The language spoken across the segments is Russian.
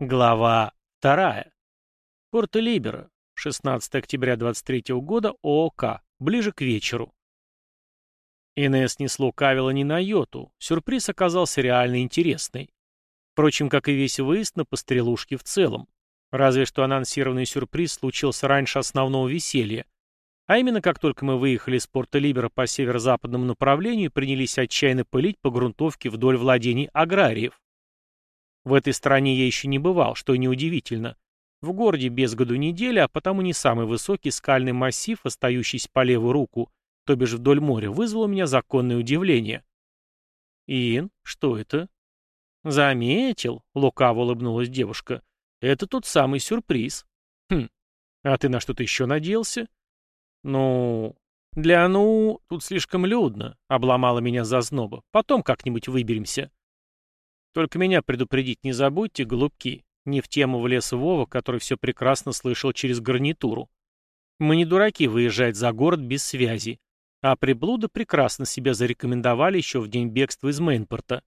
Глава вторая. Порто-Либеро, 16 октября 23 года, ООК, ближе к вечеру. Инесс не слукавила ни на йоту, сюрприз оказался реально интересный. Впрочем, как и весь выезд на пострелушке в целом. Разве что анонсированный сюрприз случился раньше основного веселья. А именно, как только мы выехали из Порто-Либера по северо-западному направлению и принялись отчаянно пылить по грунтовке вдоль владений аграриев. В этой стране я еще не бывал, что неудивительно. В городе без году неделя, а потому не самый высокий скальный массив, остающийся по левую руку, то бишь вдоль моря, вызвал у меня законное удивление. «Ин, что это?» «Заметил», — лукаво улыбнулась девушка. «Это тот самый сюрприз». «Хм, а ты на что-то еще надеялся?» «Ну, для ну, тут слишком людно», — обломала меня зазноба. «Потом как-нибудь выберемся». Только меня предупредить не забудьте, голубки. Не в тему влез Вова, который все прекрасно слышал через гарнитуру. Мы не дураки выезжать за город без связи. А приблуда прекрасно себя зарекомендовали еще в день бегства из Мейнпорта.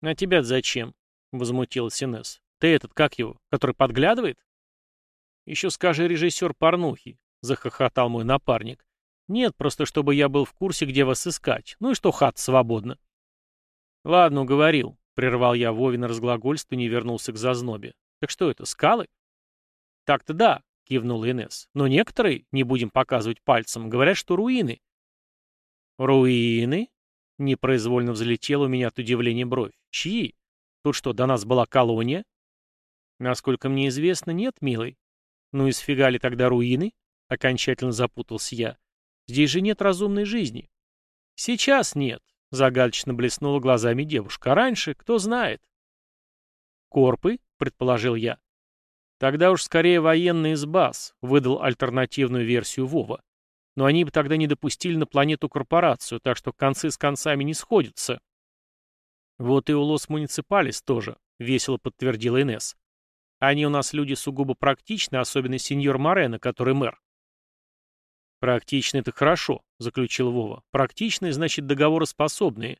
«А тебя зачем?» — возмутилась Инесс. «Ты этот, как его, который подглядывает?» «Еще скажи режиссер порнухи», — захохотал мой напарник. «Нет, просто чтобы я был в курсе, где вас искать. Ну и что хат свободна». «Ладно, уговорил. Прервал я Вовин разглагольство и вернулся к зазнобе. Так что это, скалы? Так-то да, кивнул Инесс. Но некоторые, не будем показывать пальцем, говорят, что руины. Руины? Непроизвольно взлетела у меня от удивления бровь. Чьи? Тут что, до нас была колония? Насколько мне известно, нет, милый. Ну и сфига ли тогда руины? Окончательно запутался я. Здесь же нет разумной жизни. Сейчас нет, Загадочно блеснула глазами девушка. А раньше, кто знает. Корпы, предположил я. Тогда уж скорее военные из баз, выдал альтернативную версию Вова. Но они бы тогда не допустили на планету корпорацию, так что концы с концами не сходятся. Вот и у Лос Муниципалис тоже, весело подтвердила Инесс. Они у нас люди сугубо практичны, особенно сеньор Морено, который мэр. «Практично это хорошо», — заключил Вова. «Практичные, значит, договороспособные.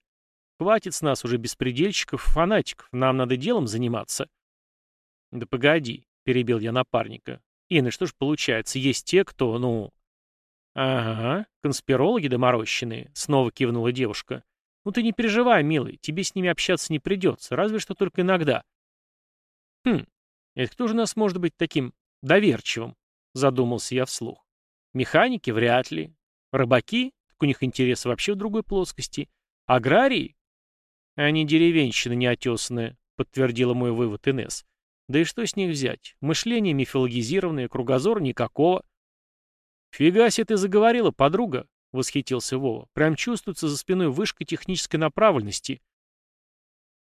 Хватит с нас уже беспредельщиков фанатиков, нам надо делом заниматься». «Да погоди», — перебил я напарника. «Инна, что ж получается, есть те, кто, ну...» «Ага, конспирологи доморощенные», — снова кивнула девушка. «Ну ты не переживай, милый, тебе с ними общаться не придется, разве что только иногда». «Хм, это кто же у нас может быть таким доверчивым?» — задумался я вслух. Механики вряд ли. Рыбаки? Так у них интерес вообще в другой плоскости. Аграрии? Они деревенщины неотесанные, подтвердила мой вывод Инес. Да и что с них взять? Мышление мифологизированное, кругозор никакого. Фига себе ты заговорила, подруга, восхитился Вова. Прям чувствуется за спиной вышка технической направленности.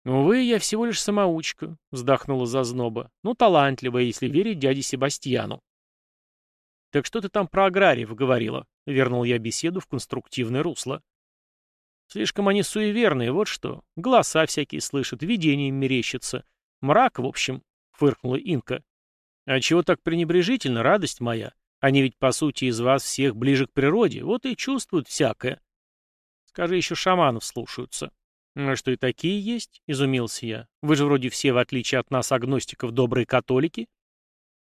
«Увы, я всего лишь самоучка», — вздохнула зазноба. «Ну, талантливая, если верить дяде Себастьяну». «Так что ты там про аграриев говорила?» — вернул я беседу в конструктивное русло. «Слишком они суеверные, вот что. Голоса всякие слышат, видения им мерещатся. Мрак, в общем», — фыркнула Инка. «А чего так пренебрежительно, радость моя? Они ведь, по сути, из вас всех ближе к природе, вот и чувствуют всякое». «Скажи, еще шаманов слушаются». «А что и такие есть?» — изумился я. «Вы же вроде все, в отличие от нас, агностиков, добрые католики».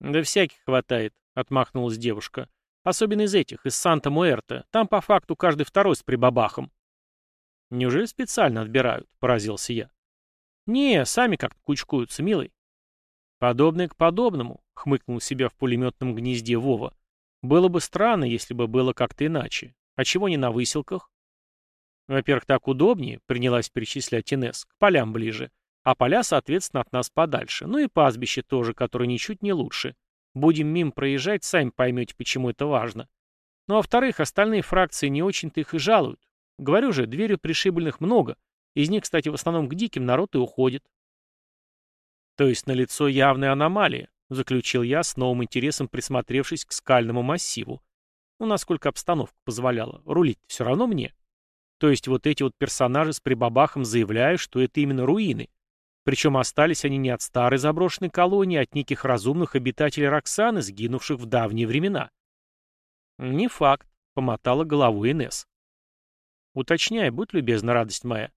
«Да всяких хватает», — отмахнулась девушка. «Особенно из этих, из Санта-Муэрте. Там по факту каждый второй с прибабахом». «Неужели специально отбирают?» — поразился я. «Не, сами как-то кучкуются, милый». «Подобное к подобному», — хмыкнул себя в пулеметном гнезде Вова. «Было бы странно, если бы было как-то иначе. А чего не на выселках?» «Во-первых, так удобнее», — принялась перечислять Инесс, — «к полям ближе. А поля, соответственно, от нас подальше. Ну и пастбище тоже, которое ничуть не лучше. Будем мим проезжать, сами поймете, почему это важно. Ну а во-вторых, остальные фракции не очень-то их и жалуют. Говорю же, дверью пришибленных много. Из них, кстати, в основном к диким народ и уходит. То есть налицо явная аномалия, заключил я с новым интересом, присмотревшись к скальному массиву. Ну, насколько обстановка позволяла. Рулить все равно мне. То есть вот эти вот персонажи с прибабахом заявляют, что это именно руины. Причем остались они не от старой заброшенной колонии, а от неких разумных обитателей Роксаны, сгинувших в давние времена. «Не факт», — помотала головой Инесс. «Уточняй, будь любезна, радость моя».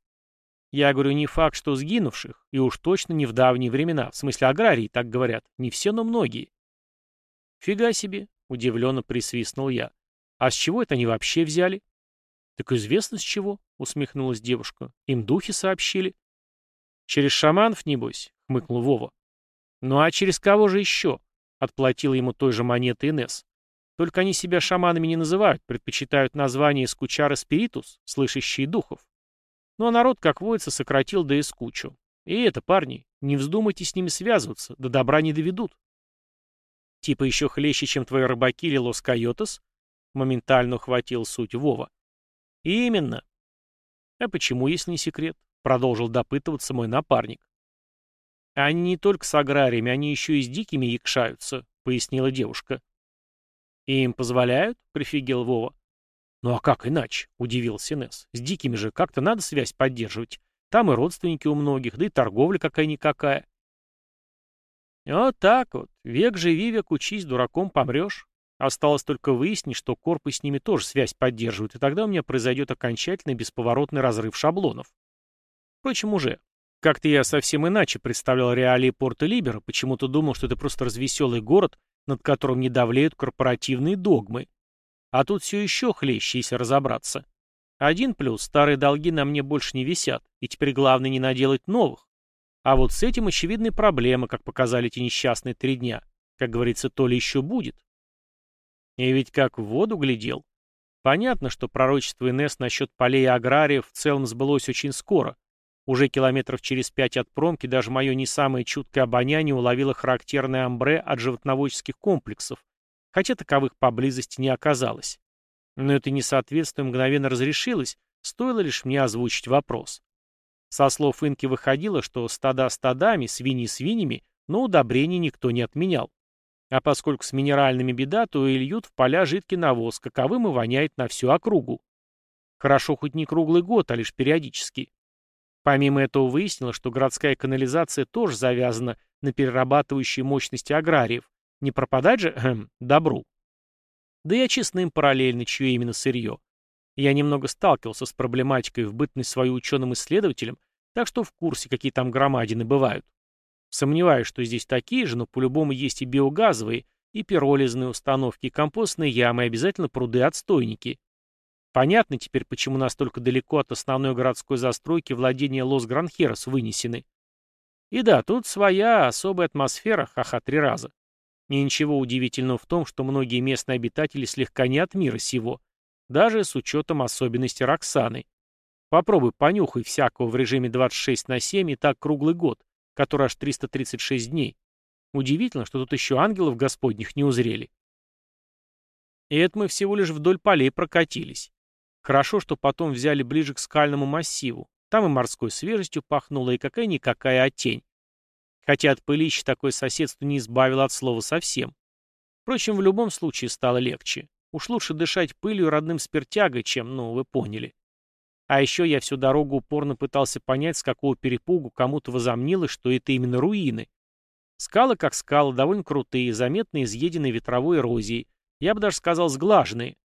Я говорю, не факт, что сгинувших, и уж точно не в давние времена, в смысле аграрии, так говорят. Не все, но многие. Фига себе, удивленно присвистнул я. А с чего это они вообще взяли? Так известно с чего, усмехнулась девушка. Им духи сообщили. Через шаманов, небось, хмыкнул Вова. Ну а через кого же еще? Отплатила ему той же монетой Инесс. Только они себя шаманами не называют, предпочитают название скучара спиритус, слышащие духов. Ну а народ, как водится, сократил до искучу. И это, парни, не вздумайте с ними связываться, до добра не доведут. Типа еще хлеще, чем твои рыбаки или лос-койотес? Моментально ухватил суть Вова. Именно. А почему, если не секрет? Продолжил допытываться мой напарник. Они не только с аграриями, они еще и с дикими якшаются, пояснила девушка. «И им позволяют?» — прифигел Вова. «Ну а как иначе?» — удивился Несс. «С дикими же как-то надо связь поддерживать. Там и родственники у многих, да и торговля какая-никакая». «Вот так вот. Век живи, век учись, дураком помрешь. Осталось только выяснить, что корпы с ними тоже связь поддерживают, и тогда у меня произойдет окончательный бесповоротный разрыв шаблонов. Впрочем, уже. Как-то я совсем иначе представлял реалии порта Либера, почему-то думал, что это просто развеселый город, над которым не давлеют корпоративные догмы. А тут все еще хлеще, если разобраться. Один плюс, старые долги на мне больше не висят, и теперь главное не наделать новых. А вот с этим очевидные проблемы, как показали эти несчастные три дня. Как говорится, то ли еще будет. И ведь как в воду глядел. Понятно, что пророчество Инесс насчет полей аграриев в целом сбылось очень скоро, уже километров через пять от промки даже мое не самое чуткое обоняние уловило характерное амбре от животноводческих комплексов, хотя таковых поблизости не оказалось. Но это несоответствие мгновенно разрешилось, стоило лишь мне озвучить вопрос. Со слов Инки выходило, что стада стадами, свиньи свиньями, но удобрений никто не отменял. А поскольку с минеральными беда, то и льют в поля жидкий навоз, каковым и воняет на всю округу. Хорошо хоть не круглый год, а лишь периодически. Помимо этого выяснилось, что городская канализация тоже завязана на перерабатывающие мощности аграриев. Не пропадать же, эм, добру. Да и очистным параллельно, чье именно сырье. Я немного сталкивался с проблематикой в бытность свою ученым-исследователем, так что в курсе, какие там громадины бывают. Сомневаюсь, что здесь такие же, но по-любому есть и биогазовые, и пиролизные установки, и компостные ямы, и обязательно пруды-отстойники. Понятно теперь, почему настолько далеко от основной городской застройки владения Лос-Гранхерос вынесены. И да, тут своя особая атмосфера, ха-ха, три раза. И ничего удивительного в том, что многие местные обитатели слегка не от мира сего, даже с учетом особенностей Роксаны. Попробуй понюхай всякого в режиме 26 на 7 и так круглый год, который аж 336 дней. Удивительно, что тут еще ангелов господних не узрели. И это мы всего лишь вдоль полей прокатились. Хорошо, что потом взяли ближе к скальному массиву. Там и морской свежестью пахнуло, и какая-никакая оттень. Хотя от пылища такое соседство не избавило от слова совсем. Впрочем, в любом случае стало легче. Уж лучше дышать пылью родным спиртягой, чем, ну, вы поняли. А еще я всю дорогу упорно пытался понять, с какого перепугу кому-то возомнилось, что это именно руины. Скалы как скалы, довольно крутые, заметно изъеденные ветровой эрозией. Я бы даже сказал, сглаженные.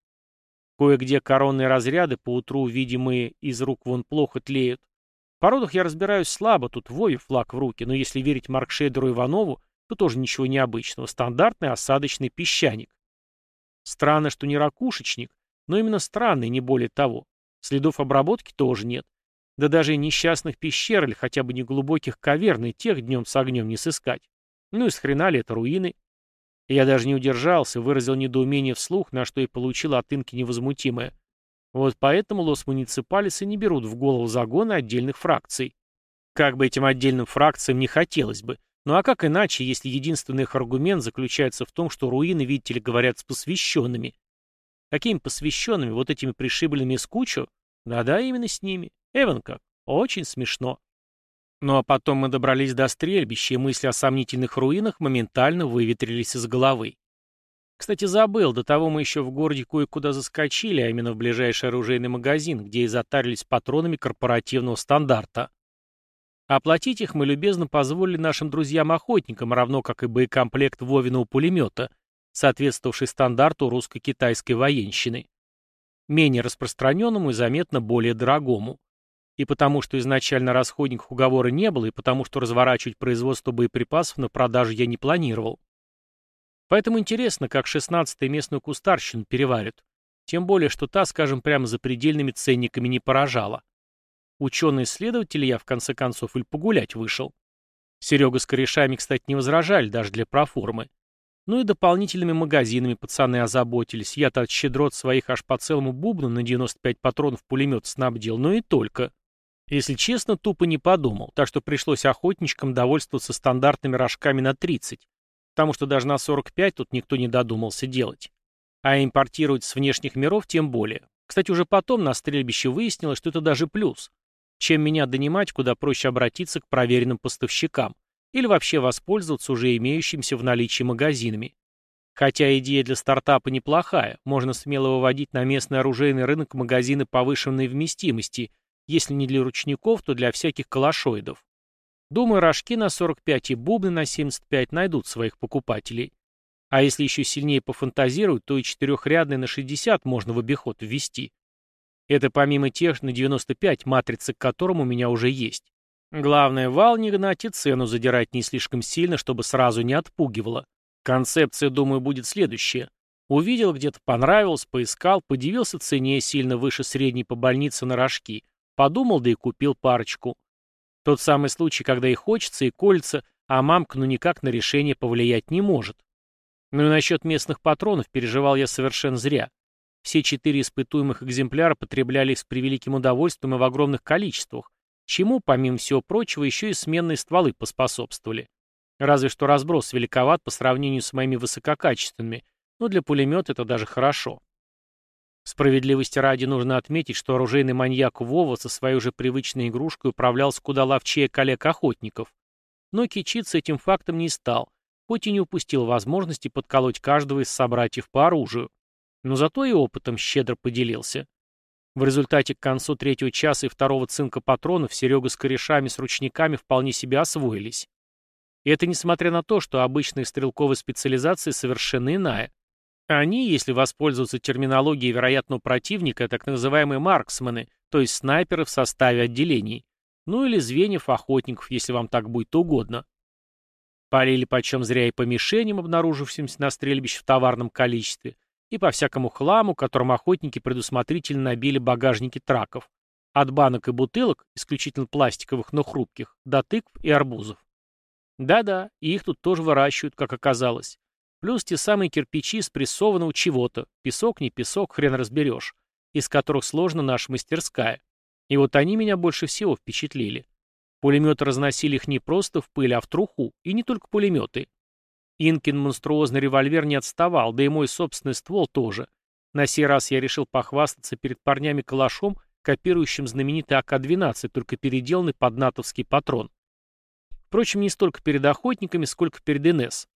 Кое-где коронные разряды, поутру видимые из рук вон плохо тлеют. В породах я разбираюсь слабо, тут Вове флаг в руки, но если верить Маркшейдеру Иванову, то тоже ничего необычного. Стандартный осадочный песчаник. Странно, что не ракушечник, но именно странный, не более того. Следов обработки тоже нет. Да даже и несчастных пещер или хотя бы неглубоких каверн и тех днем с огнем не сыскать. Ну и с хрена ли это руины? Я даже не удержался, выразил недоумение вслух, на что и получил от Инки невозмутимое. Вот поэтому лос-муниципалисы не берут в голову загоны отдельных фракций. Как бы этим отдельным фракциям не хотелось бы. Ну а как иначе, если единственный их аргумент заключается в том, что руины, видите ли, говорят с посвященными? Какими посвященными? Вот этими пришибленными с кучу? Да-да, именно с ними. Эван как. Очень смешно. Ну а потом мы добрались до стрельбища, и мысли о сомнительных руинах моментально выветрились из головы. Кстати, забыл, до того мы еще в городе кое-куда заскочили, а именно в ближайший оружейный магазин, где и затарились патронами корпоративного стандарта. Оплатить их мы любезно позволили нашим друзьям-охотникам, равно как и боекомплект Вовиного пулемета, соответствовавший стандарту русско-китайской военщины. Менее распространенному и заметно более дорогому. И потому, что изначально расходников уговора не было, и потому, что разворачивать производство боеприпасов на продажу я не планировал. Поэтому интересно, как 16-й местную кустарщину переварят. Тем более, что та, скажем прямо, за предельными ценниками не поражала. Ученые-исследователи я, в конце концов, или погулять вышел. Серега с корешами, кстати, не возражали даже для проформы. Ну и дополнительными магазинами пацаны озаботились. Я-то от щедрот своих аж по целому бубну на 95 патронов пулемет снабдил, но и только. Если честно, тупо не подумал, так что пришлось охотничкам довольствоваться стандартными рожками на 30, потому что даже на 45 тут никто не додумался делать. А импортировать с внешних миров тем более. Кстати, уже потом на стрельбище выяснилось, что это даже плюс. Чем меня донимать, куда проще обратиться к проверенным поставщикам или вообще воспользоваться уже имеющимися в наличии магазинами. Хотя идея для стартапа неплохая, можно смело выводить на местный оружейный рынок магазины повышенной вместимости, если не для ручников, то для всяких калашоидов. Думаю, рожки на 45 и бубны на 75 найдут своих покупателей. А если еще сильнее пофантазировать, то и четырехрядные на 60 можно в обиход ввести. Это помимо тех на 95, матрицы к которым у меня уже есть. Главное, вал не гнать и цену задирать не слишком сильно, чтобы сразу не отпугивало. Концепция, думаю, будет следующая. Увидел, где-то понравилось, поискал, подивился цене сильно выше средней по больнице на рожки. Подумал, да и купил парочку. Тот самый случай, когда и хочется, и колется, а мамка ну никак на решение повлиять не может. Ну и насчет местных патронов переживал я совершенно зря. Все четыре испытуемых экземпляра потреблялись с превеликим удовольствием и в огромных количествах, чему, помимо всего прочего, еще и сменные стволы поспособствовали. Разве что разброс великоват по сравнению с моими высококачественными, но для пулемета это даже хорошо. Справедливости ради нужно отметить, что оружейный маньяк Вова со своей уже привычной игрушкой управлялся куда ловчее коллег-охотников. Но кичиться этим фактом не стал, хоть и не упустил возможности подколоть каждого из собратьев по оружию. Но зато и опытом щедро поделился. В результате к концу третьего часа и второго цинка патронов Серега с корешами с ручниками вполне себе освоились. И это несмотря на то, что обычная стрелковая специализация совершенно иная. Они, если воспользоваться терминологией вероятного противника, так называемые марксмены, то есть снайперы в составе отделений. Ну или звеньев охотников, если вам так будет угодно. Полили почем зря и по мишеням, обнаружившимся на стрельбище в товарном количестве, и по всякому хламу, которым охотники предусмотрительно набили багажники траков. От банок и бутылок, исключительно пластиковых, но хрупких, до тыкв и арбузов. Да-да, и их тут тоже выращивают, как оказалось. Плюс те самые кирпичи спрессованного чего-то, песок не песок, хрен разберешь, из которых сложно наша мастерская. И вот они меня больше всего впечатлили. Пулеметы разносили их не просто в пыль, а в труху, и не только пулеметы. Инкин монструозный револьвер не отставал, да и мой собственный ствол тоже. На сей раз я решил похвастаться перед парнями калашом, копирующим знаменитый АК-12, только переделанный под натовский патрон. Впрочем, не столько перед охотниками, сколько перед НС.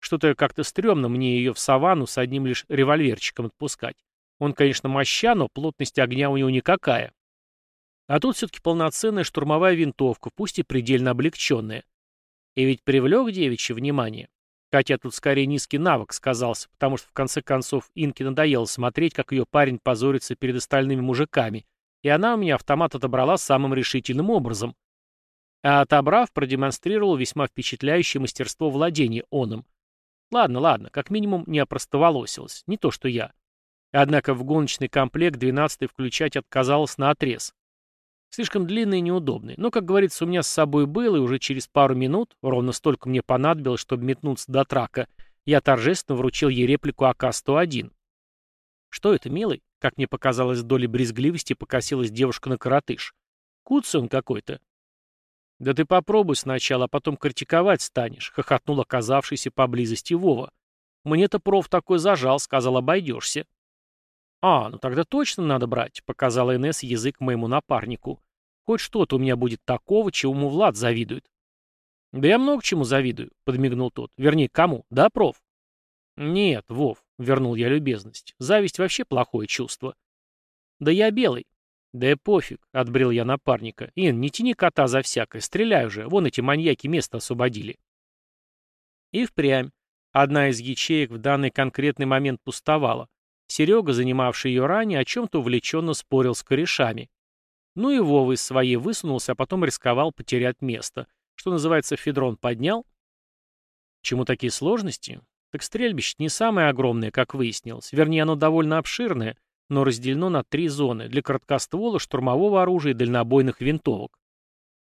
Что-то как-то стрёмно мне ее в саванну с одним лишь револьверчиком отпускать. Он, конечно, моща, но плотность огня у него никакая. А тут все-таки полноценная штурмовая винтовка, пусть и предельно облегченная. И ведь привлек девичье внимание. Хотя тут скорее низкий навык сказался, потому что в конце концов Инке надоело смотреть, как ее парень позорится перед остальными мужиками, и она у меня автомат отобрала самым решительным образом. А отобрав, продемонстрировал весьма впечатляющее мастерство владения оном. Ладно, ладно, как минимум не опростоволосилась, не то что я. Однако в гоночный комплект 12-й включать отказалась на отрез. Слишком длинный и неудобный. Но, как говорится, у меня с собой был, и уже через пару минут, ровно столько мне понадобилось, чтобы метнуться до трака, я торжественно вручил ей реплику АК-101. Что это, милый? Как мне показалось, доли брезгливости покосилась девушка на коротыш. Куцый он какой-то. Да ты попробуй сначала, а потом критиковать станешь, хохотнул оказавшийся поблизости Вова. Мне-то проф такой зажал, сказал, обойдешься. «А, ну тогда точно надо брать», — показала Инесс язык моему напарнику. «Хоть что-то у меня будет такого, чему Влад завидует». «Да я много чему завидую», — подмигнул тот. «Вернее, кому? Да, проф?» «Нет, Вов», — вернул я любезность. «Зависть вообще плохое чувство». «Да я белый». «Да и пофиг», — отбрил я напарника. «Ин, не тяни кота за всякое, стреляй уже, вон эти маньяки место освободили». И впрямь. Одна из ячеек в данный конкретный момент пустовала. Серега, занимавший ее ранее, о чем-то увлеченно спорил с корешами. Ну и Вова из своей высунулся, а потом рисковал потерять место. Что называется, Федрон поднял. Чему такие сложности? Так стрельбище не самое огромное, как выяснилось. Вернее, оно довольно обширное, но разделено на три зоны для короткоствола, штурмового оружия и дальнобойных винтовок.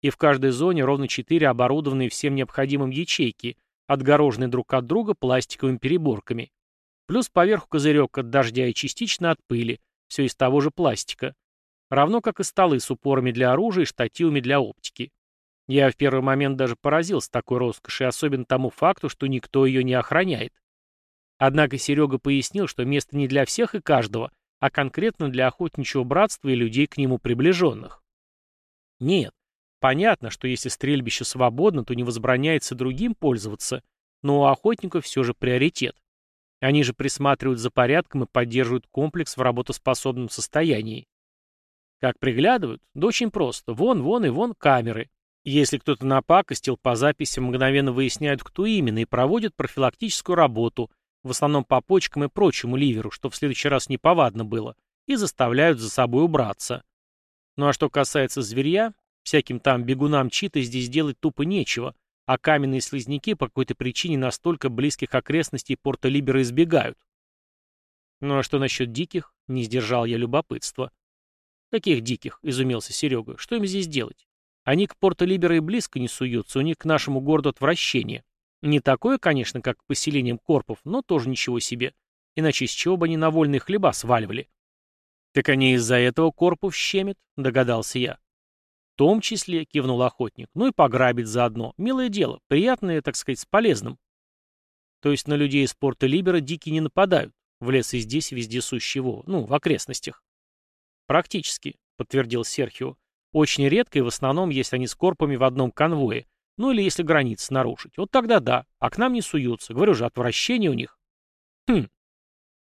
И в каждой зоне ровно четыре оборудованные всем необходимым ячейки, отгороженные друг от друга пластиковыми переборками. Плюс поверху козырек от дождя и частично от пыли, все из того же пластика. Равно как и столы с упорами для оружия и штативами для оптики. Я в первый момент даже поразился такой роскоши, особенно тому факту, что никто ее не охраняет. Однако Серега пояснил, что место не для всех и каждого, а конкретно для охотничьего братства и людей к нему приближенных. Нет, понятно, что если стрельбище свободно, то не возбраняется другим пользоваться, но у охотников все же приоритет. Они же присматривают за порядком и поддерживают комплекс в работоспособном состоянии. Как приглядывают? Да очень просто. Вон, вон и вон камеры. Если кто-то напакостил, по записям мгновенно выясняют, кто именно, и проводят профилактическую работу, в основном по почкам и прочему ливеру, что в следующий раз неповадно было, и заставляют за собой убраться. Ну а что касается зверья, всяким там бегунам читы здесь делать тупо нечего, а каменные слизняки по какой-то причине настолько близких окрестностей порта Либера избегают. Ну а что насчет диких? Не сдержал я любопытства. Каких диких? Изумился Серега. Что им здесь делать? Они к порта Либера и близко не суются, у них к нашему городу отвращение. Не такое, конечно, как к поселениям корпов, но тоже ничего себе. Иначе из чего бы они на вольные хлеба сваливали? Так они из-за этого корпов щемят, догадался я том числе, кивнул охотник, ну и пограбить заодно. Милое дело, приятное, так сказать, с полезным. То есть на людей из порта Либера дикие не нападают, в лес и здесь вездесущего, ну, в окрестностях. Практически, подтвердил Серхио. Очень редко и в основном, если они с корпами в одном конвое, ну или если границы нарушить. Вот тогда да, а к нам не суются. Говорю же, отвращение у них. Хм.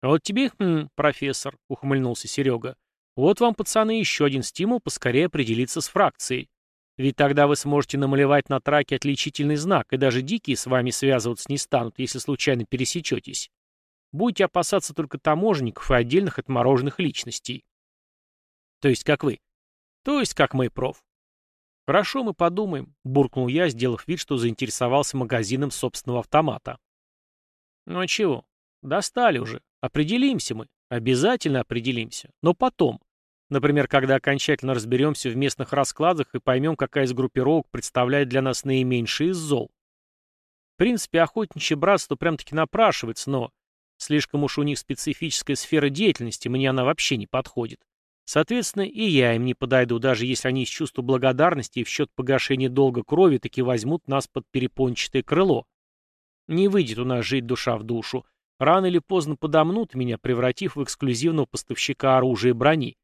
Вот тебе, хм, профессор, ухмыльнулся Серега. Вот вам, пацаны, еще один стимул поскорее определиться с фракцией. Ведь тогда вы сможете намалевать на траке отличительный знак, и даже дикие с вами связываться не станут, если случайно пересечетесь. Будете опасаться только таможенников и отдельных отмороженных личностей. То есть как вы. То есть как мой проф. Хорошо, мы подумаем, буркнул я, сделав вид, что заинтересовался магазином собственного автомата. Ну а чего? Достали уже. Определимся мы. Обязательно определимся. Но потом. Например, когда окончательно разберемся в местных раскладах и поймем, какая из группировок представляет для нас наименьший из зол. В принципе, охотничье братство прям-таки напрашивается, но слишком уж у них специфическая сфера деятельности, мне она вообще не подходит. Соответственно, и я им не подойду, даже если они из чувства благодарности и в счет погашения долга крови таки возьмут нас под перепончатое крыло. Не выйдет у нас жить душа в душу. Рано или поздно подомнут меня, превратив в эксклюзивного поставщика оружия и брони.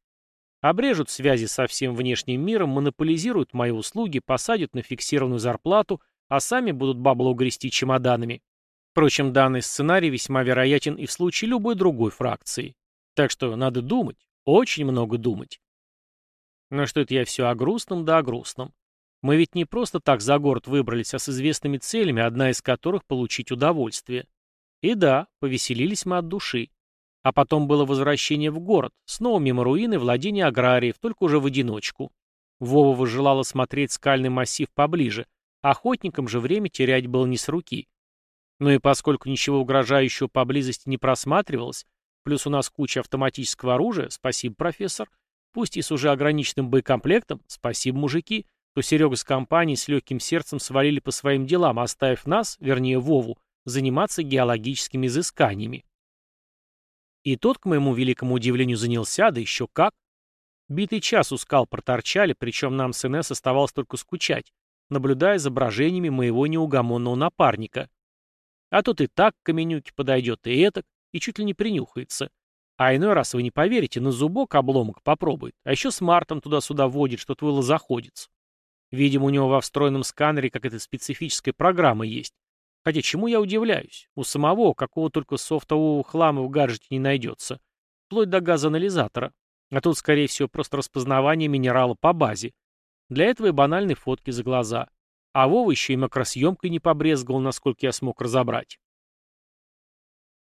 Обрежут связи со всем внешним миром, монополизируют мои услуги, посадят на фиксированную зарплату, а сами будут бабло угрести чемоданами. Впрочем, данный сценарий весьма вероятен и в случае любой другой фракции. Так что надо думать, очень много думать. Но что это я все о грустном да о грустном. Мы ведь не просто так за город выбрались, а с известными целями, одна из которых — получить удовольствие. И да, повеселились мы от души. А потом было возвращение в город, снова мимо руины владения аграриев, только уже в одиночку. Вова выжелала смотреть скальный массив поближе, охотникам же время терять было не с руки. Ну и поскольку ничего угрожающего поблизости не просматривалось, плюс у нас куча автоматического оружия, спасибо, профессор, пусть и с уже ограниченным боекомплектом, спасибо, мужики, то Серега с компанией с легким сердцем свалили по своим делам, оставив нас, вернее Вову, заниматься геологическими изысканиями. И тот, к моему великому удивлению, занялся, да еще как. Битый час у скал проторчали, причем нам с Инесс оставалось только скучать, наблюдая изображениями моего неугомонного напарника. А тут и так к каменюке подойдет, и этак, и чуть ли не принюхается. А иной раз вы не поверите, на зубок обломок попробует, а еще с Мартом туда-сюда водит, что твой заходится. Видимо, у него во встроенном сканере какая-то специфическая программа есть, Хотя чему я удивляюсь? У самого какого только софтового хлама в гаджете не найдется. Вплоть до газоанализатора. А тут, скорее всего, просто распознавание минерала по базе. Для этого и банальные фотки за глаза. А Вова еще и макросъемкой не побрезговал, насколько я смог разобрать.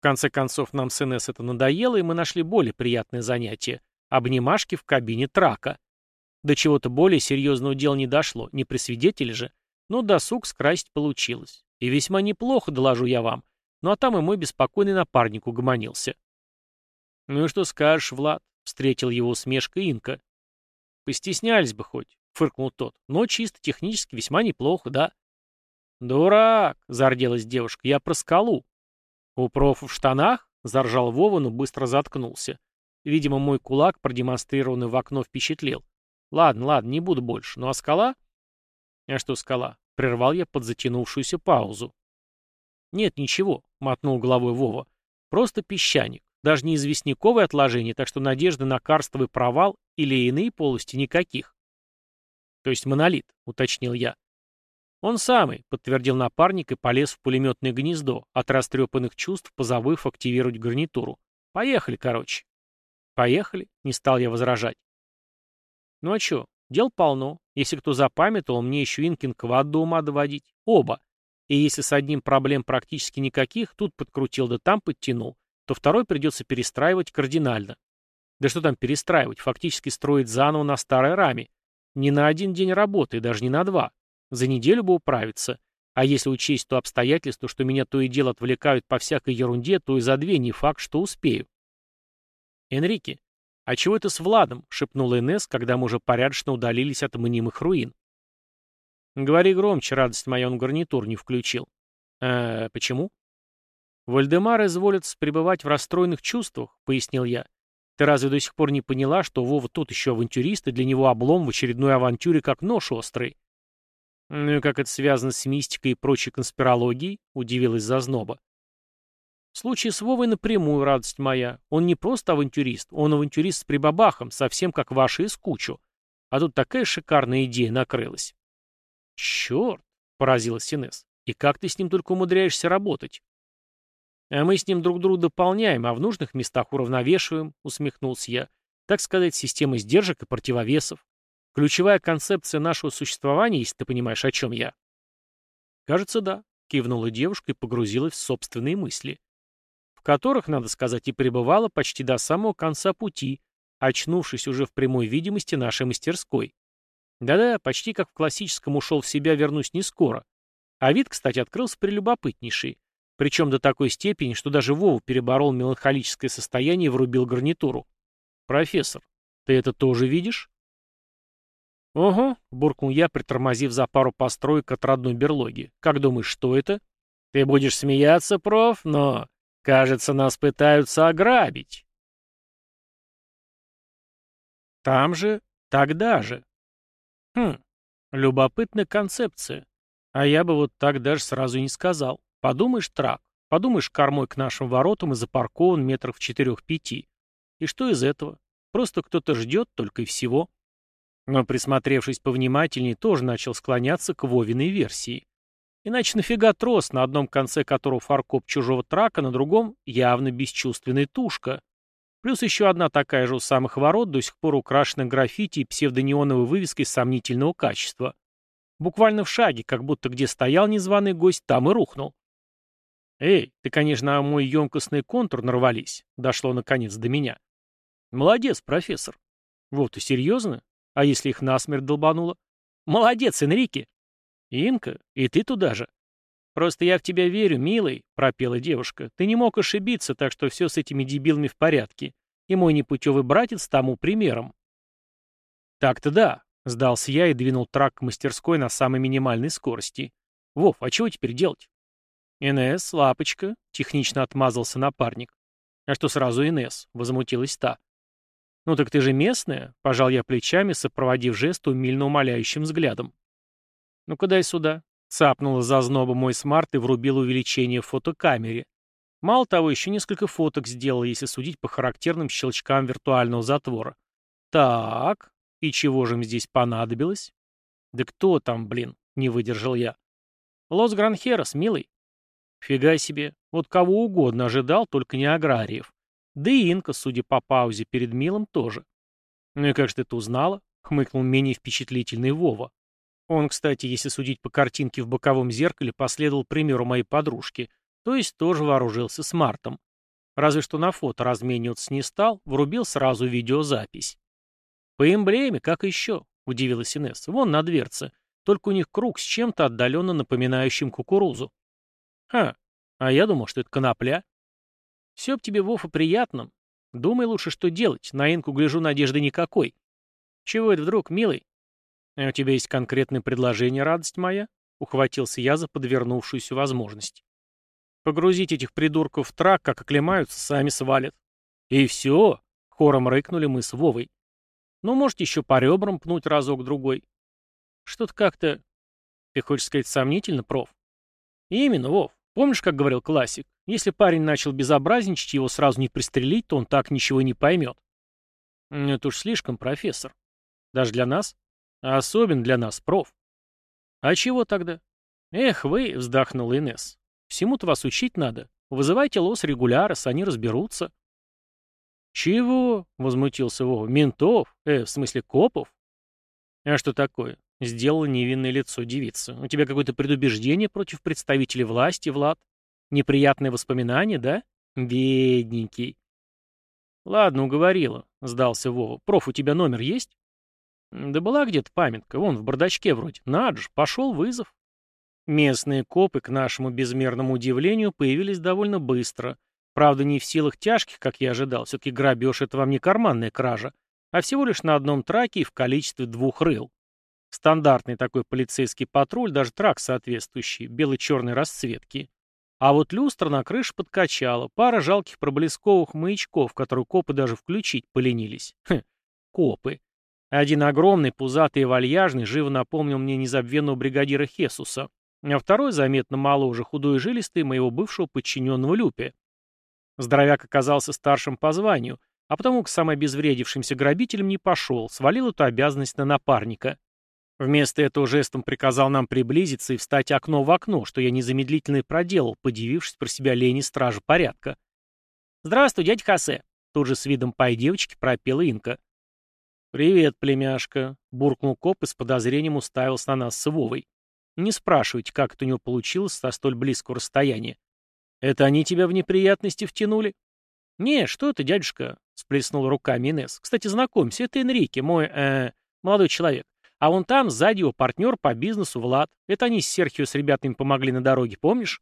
Конце концов, нам с НС это надоело, и мы нашли более приятное занятие — обнимашки в кабине трака. До чего-то более серьезного дела не дошло, не при свидетеле же, но досуг скрасить получилось. И весьма неплохо, доложу я вам. Ну а там и мой беспокойный напарник угомонился. «Ну и что скажешь, Влад?» — встретил его усмешка Инка. «Постеснялись бы хоть», — фыркнул тот. «Но чисто технически весьма неплохо, да?» «Дурак!» — зарделась девушка. «Я про скалу». «У профа в штанах?» — заржал Вова, но быстро заткнулся. Видимо, мой кулак, продемонстрированный в окно, впечатлил. «Ладно, ладно, не буду больше. Ну а скала?» «А что скала?» — прервал я под затянувшуюся паузу. «Нет, ничего», — мотнул головой Вова. «Просто песчаник. Даже не известняковое отложение, так что надежды на карстовый провал или иные полости никаких». «То есть монолит», — уточнил я. «Он самый», — подтвердил напарник и полез в пулеметное гнездо, от растрепанных чувств позабыв активировать гарнитуру. «Поехали, короче». «Поехали», — не стал я возражать. «Ну а чё, дел полно. Если кто запамятовал, мне еще Инкин квад до ума доводить. Оба. И если с одним проблем практически никаких, тут подкрутил да там подтянул, то второй придется перестраивать кардинально. Да что там перестраивать, фактически строить заново на старой раме. Не на один день работы, даже не на два. За неделю бы управиться. А если учесть то обстоятельство, что меня то и дело отвлекают по всякой ерунде, то и за две не факт, что успею. «Энрике, а чего это с Владом?» — шепнула Инесс, когда мы уже порядочно удалились от мнимых руин. «Говори громче, радость моя, он гарнитур не включил». «Э, почему?» «Вальдемар изволит пребывать в расстроенных чувствах», — пояснил я. «Ты разве до сих пор не поняла, что Вова тут еще авантюрист, и для него облом в очередной авантюре как нож острый?» «Ну и как это связано с мистикой и прочей конспирологией?» — удивилась Зазноба. «В случае с Вовой напрямую, радость моя. Он не просто авантюрист, он авантюрист с прибабахом, совсем как ваши из кучу. А тут такая шикарная идея накрылась». «Черт!» — поразилась Инесс. «И как ты с ним только умудряешься работать?» «А мы с ним друг друга дополняем, а в нужных местах уравновешиваем», — усмехнулся я. «Так сказать, система сдержек и противовесов. Ключевая концепция нашего существования, если ты понимаешь, о чем я. Кажется, да, кивнула девушка и погрузилась в собственные мысли, в которых, надо сказать, и пребывала почти до самого конца пути, очнувшись уже в прямой видимости нашей мастерской. Да-да, почти как в классическом ушел в себя, вернусь не скоро. А вид, кстати, открылся прелюбопытнейший. Причем до такой степени, что даже Вову переборол меланхолическое состояние и врубил гарнитуру. «Профессор, ты это тоже видишь?» «Ого», — буркнул я, притормозив за пару построек от родной берлоги. «Как думаешь, что это?» «Ты будешь смеяться, проф, но, кажется, нас пытаются ограбить». Там же, тогда же. Хм, любопытная концепция. А я бы вот так даже сразу и не сказал. Подумаешь, трак, подумаешь, кормой к нашим воротам и запаркован метров в четырех-пяти. И что из этого? Просто кто-то ждет только и всего. Но, присмотревшись повнимательнее, тоже начал склоняться к Вовиной версии. Иначе нафига трос, на одном конце которого фаркоп чужого трака, на другом явно бесчувственная тушка. Плюс еще одна такая же у самых ворот, до сих пор украшена граффити и псевдонеоновой вывеской сомнительного качества. Буквально в шаге, как будто где стоял незваный гость, там и рухнул. «Эй, ты, конечно, на мой емкостный контур нарвались», — дошло наконец до меня. «Молодец, профессор». «Вот, ты серьезно? А если их насмерть долбануло? Молодец, Энрике. Инка, и ты туда же. Просто я в тебя верю, милый, пропела девушка. Ты не мог ошибиться, так что все с этими дебилами в порядке. И мой непутевый братец тому примером. Так-то да, сдался я и двинул трак к мастерской на самой минимальной скорости. Вов, а чего теперь делать? «НС, лапочка», — технично отмазался напарник. «А что сразу НС?» — возмутилась та. «Ну так ты же местная», — пожал я плечами, сопроводив жест умильно умоляющим взглядом. «Ну-ка дай сюда», — цапнула за зноба мой смарт и врубил увеличение в фотокамере. Мало того, еще несколько фоток сделал, если судить по характерным щелчкам виртуального затвора. Так, и чего же им здесь понадобилось? Да кто там, блин, не выдержал я. Лос Гранхерос, милый. Фига себе, вот кого угодно ожидал, только не аграриев. Да и Инка, судя по паузе перед Милом, тоже. «Ну и как же ты это узнала?» — хмыкнул менее впечатлительный Вова. Он, кстати, если судить по картинке в боковом зеркале, последовал примеру моей подружки, то есть тоже вооружился смартом. Разве что на фото размениваться не стал, врубил сразу видеозапись. По эмблеме, как еще. — удивилась Инесса. «Вон на дверце. Только у них круг с чем-то отдаленно напоминающим кукурузу». «Ха, а я думал, что это конопля». «Все б тебе, Вов, приятно. Думай лучше, что делать. На Инку гляжу, надежды никакой». «Чего это вдруг, милый?» «А у тебя есть конкретное предложение, радость моя?» — ухватился я за подвернувшуюся возможность. «Погрузить этих придурков в трак, как оклемаются, сами свалят». «И все?» — хором рыкнули мы с Вовой. «Ну, может, еще по ребрам пнуть разок-другой». «Что-то как-то...» «Ты хочешь сказать сомнительно, проф?» «Именно, Вов. Помнишь, как говорил классик? Если парень начал безобразничать, его сразу не пристрелить, то он так ничего не поймет». «Это уж слишком, профессор. Даже для нас? А особенно для нас, проф». «А чего тогда?» «Эх вы», — вздохнул Инесс. «Всему-то вас учить надо. Вызывайте лос регулярос, они разберутся». «Чего?» — возмутился Вова. «Ментов? Э, в смысле копов?» «А что такое?» — сделала невинное лицо девица. «У тебя какое-то предубеждение против представителей власти, Влад? Неприятные воспоминания, да? Бедненький». «Ладно, уговорила», — сдался Вова. «Проф, у тебя номер есть?» «Да была где-то памятка, вон, в бардачке вроде. Надо же, пошел вызов». Местные копы, к нашему безмерному удивлению, появились довольно быстро, Правда, не в силах тяжких, как я ожидал, все-таки грабеж — это вам не карманная кража, а всего лишь на одном траке и в количестве двух рыл. Стандартный такой полицейский патруль, даже трак соответствующий, бело-черной расцветки. А вот люстра на крыше подкачала, пара жалких проблесковых маячков, которые копы даже включить поленились. Хм, копы. Один огромный, пузатый и вальяжный, живо напомнил мне незабвенного бригадира Хесуса, а второй, заметно моложе, худой и жилистый, моего бывшего подчиненного Люпе. Здоровяк оказался старшим по званию, а потому к самообезвредившимся грабителям не пошел, свалил эту обязанность на напарника. Вместо этого жестом приказал нам приблизиться и встать окно в окно, что я незамедлительно и проделал, подивившись про себя лени стража порядка. «Здравствуй, дядя Хосе!» Тут же с видом пай девочки пропела Инка. «Привет, племяшка!» — буркнул коп и с подозрением уставился на нас с Вовой. «Не спрашивайте, как это у него получилось со столь близкого расстояния. Это они тебя в неприятности втянули? Не, что ты, дядюшка, сплеснул руками Инесс. Кстати, знакомься, это Энрике, мой, э, молодой человек. А вон там, сзади его партнер по бизнесу Влад. Это они с Серхио с ребятами помогли на дороге, помнишь?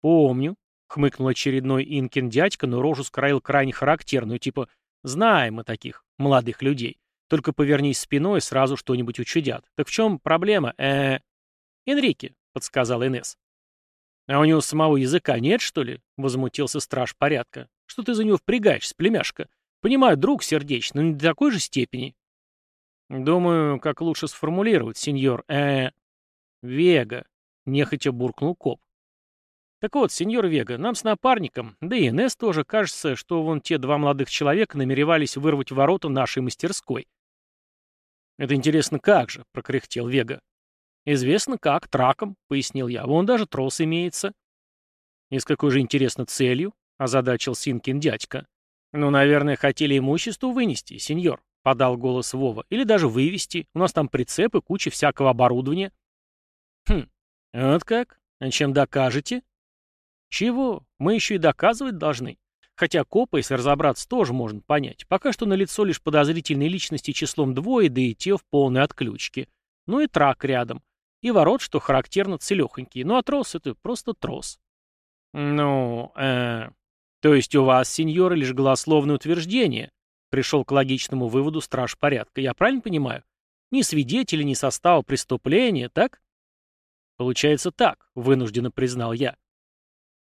Помню, хмыкнул очередной Инкин дядька, но рожу скроил крайне характерную, типа «знаем мы таких молодых людей». Только повернись спиной, сразу что-нибудь учудят. Так в чем проблема? э Энрике, подсказал Инесс. «А у него самого языка нет, что ли?» — возмутился страж порядка. «Что ты за него впрягаешься, племяшка? Понимаю, друг сердечный, но не до такой же степени». «Думаю, как лучше сформулировать, сеньор э Вега», — нехотя буркнул коп. «Так вот, сеньор Вега, нам с напарником, да и Инесс тоже, кажется, что вон те два молодых человека намеревались вырвать ворота нашей мастерской». «Это интересно, как же?» — прокряхтел Вега. «Известно как, траком», — пояснил я. «Вон даже трос имеется». «И с какой же, интересно, целью?» — озадачил Синкин дядька. «Ну, наверное, хотели имущество вынести, сеньор», — подал голос Вова. «Или даже вывести. У нас там прицепы, куча всякого оборудования». «Хм, вот как? А чем докажете?» «Чего? Мы еще и доказывать должны. Хотя копа, если разобраться, тоже можно понять. Пока что налицо лишь подозрительные личности числом двое, да и те в полной отключке. Ну и трак рядом. И ворот, что характерно, целехонькие. Ну а трос — это просто трос. Ну, э... То есть у вас, сеньоры, лишь голословное утверждение? Пришел к логичному выводу страж порядка. Я правильно понимаю? Ни свидетели, ни состава преступления, так? Получается так, вынужденно признал я.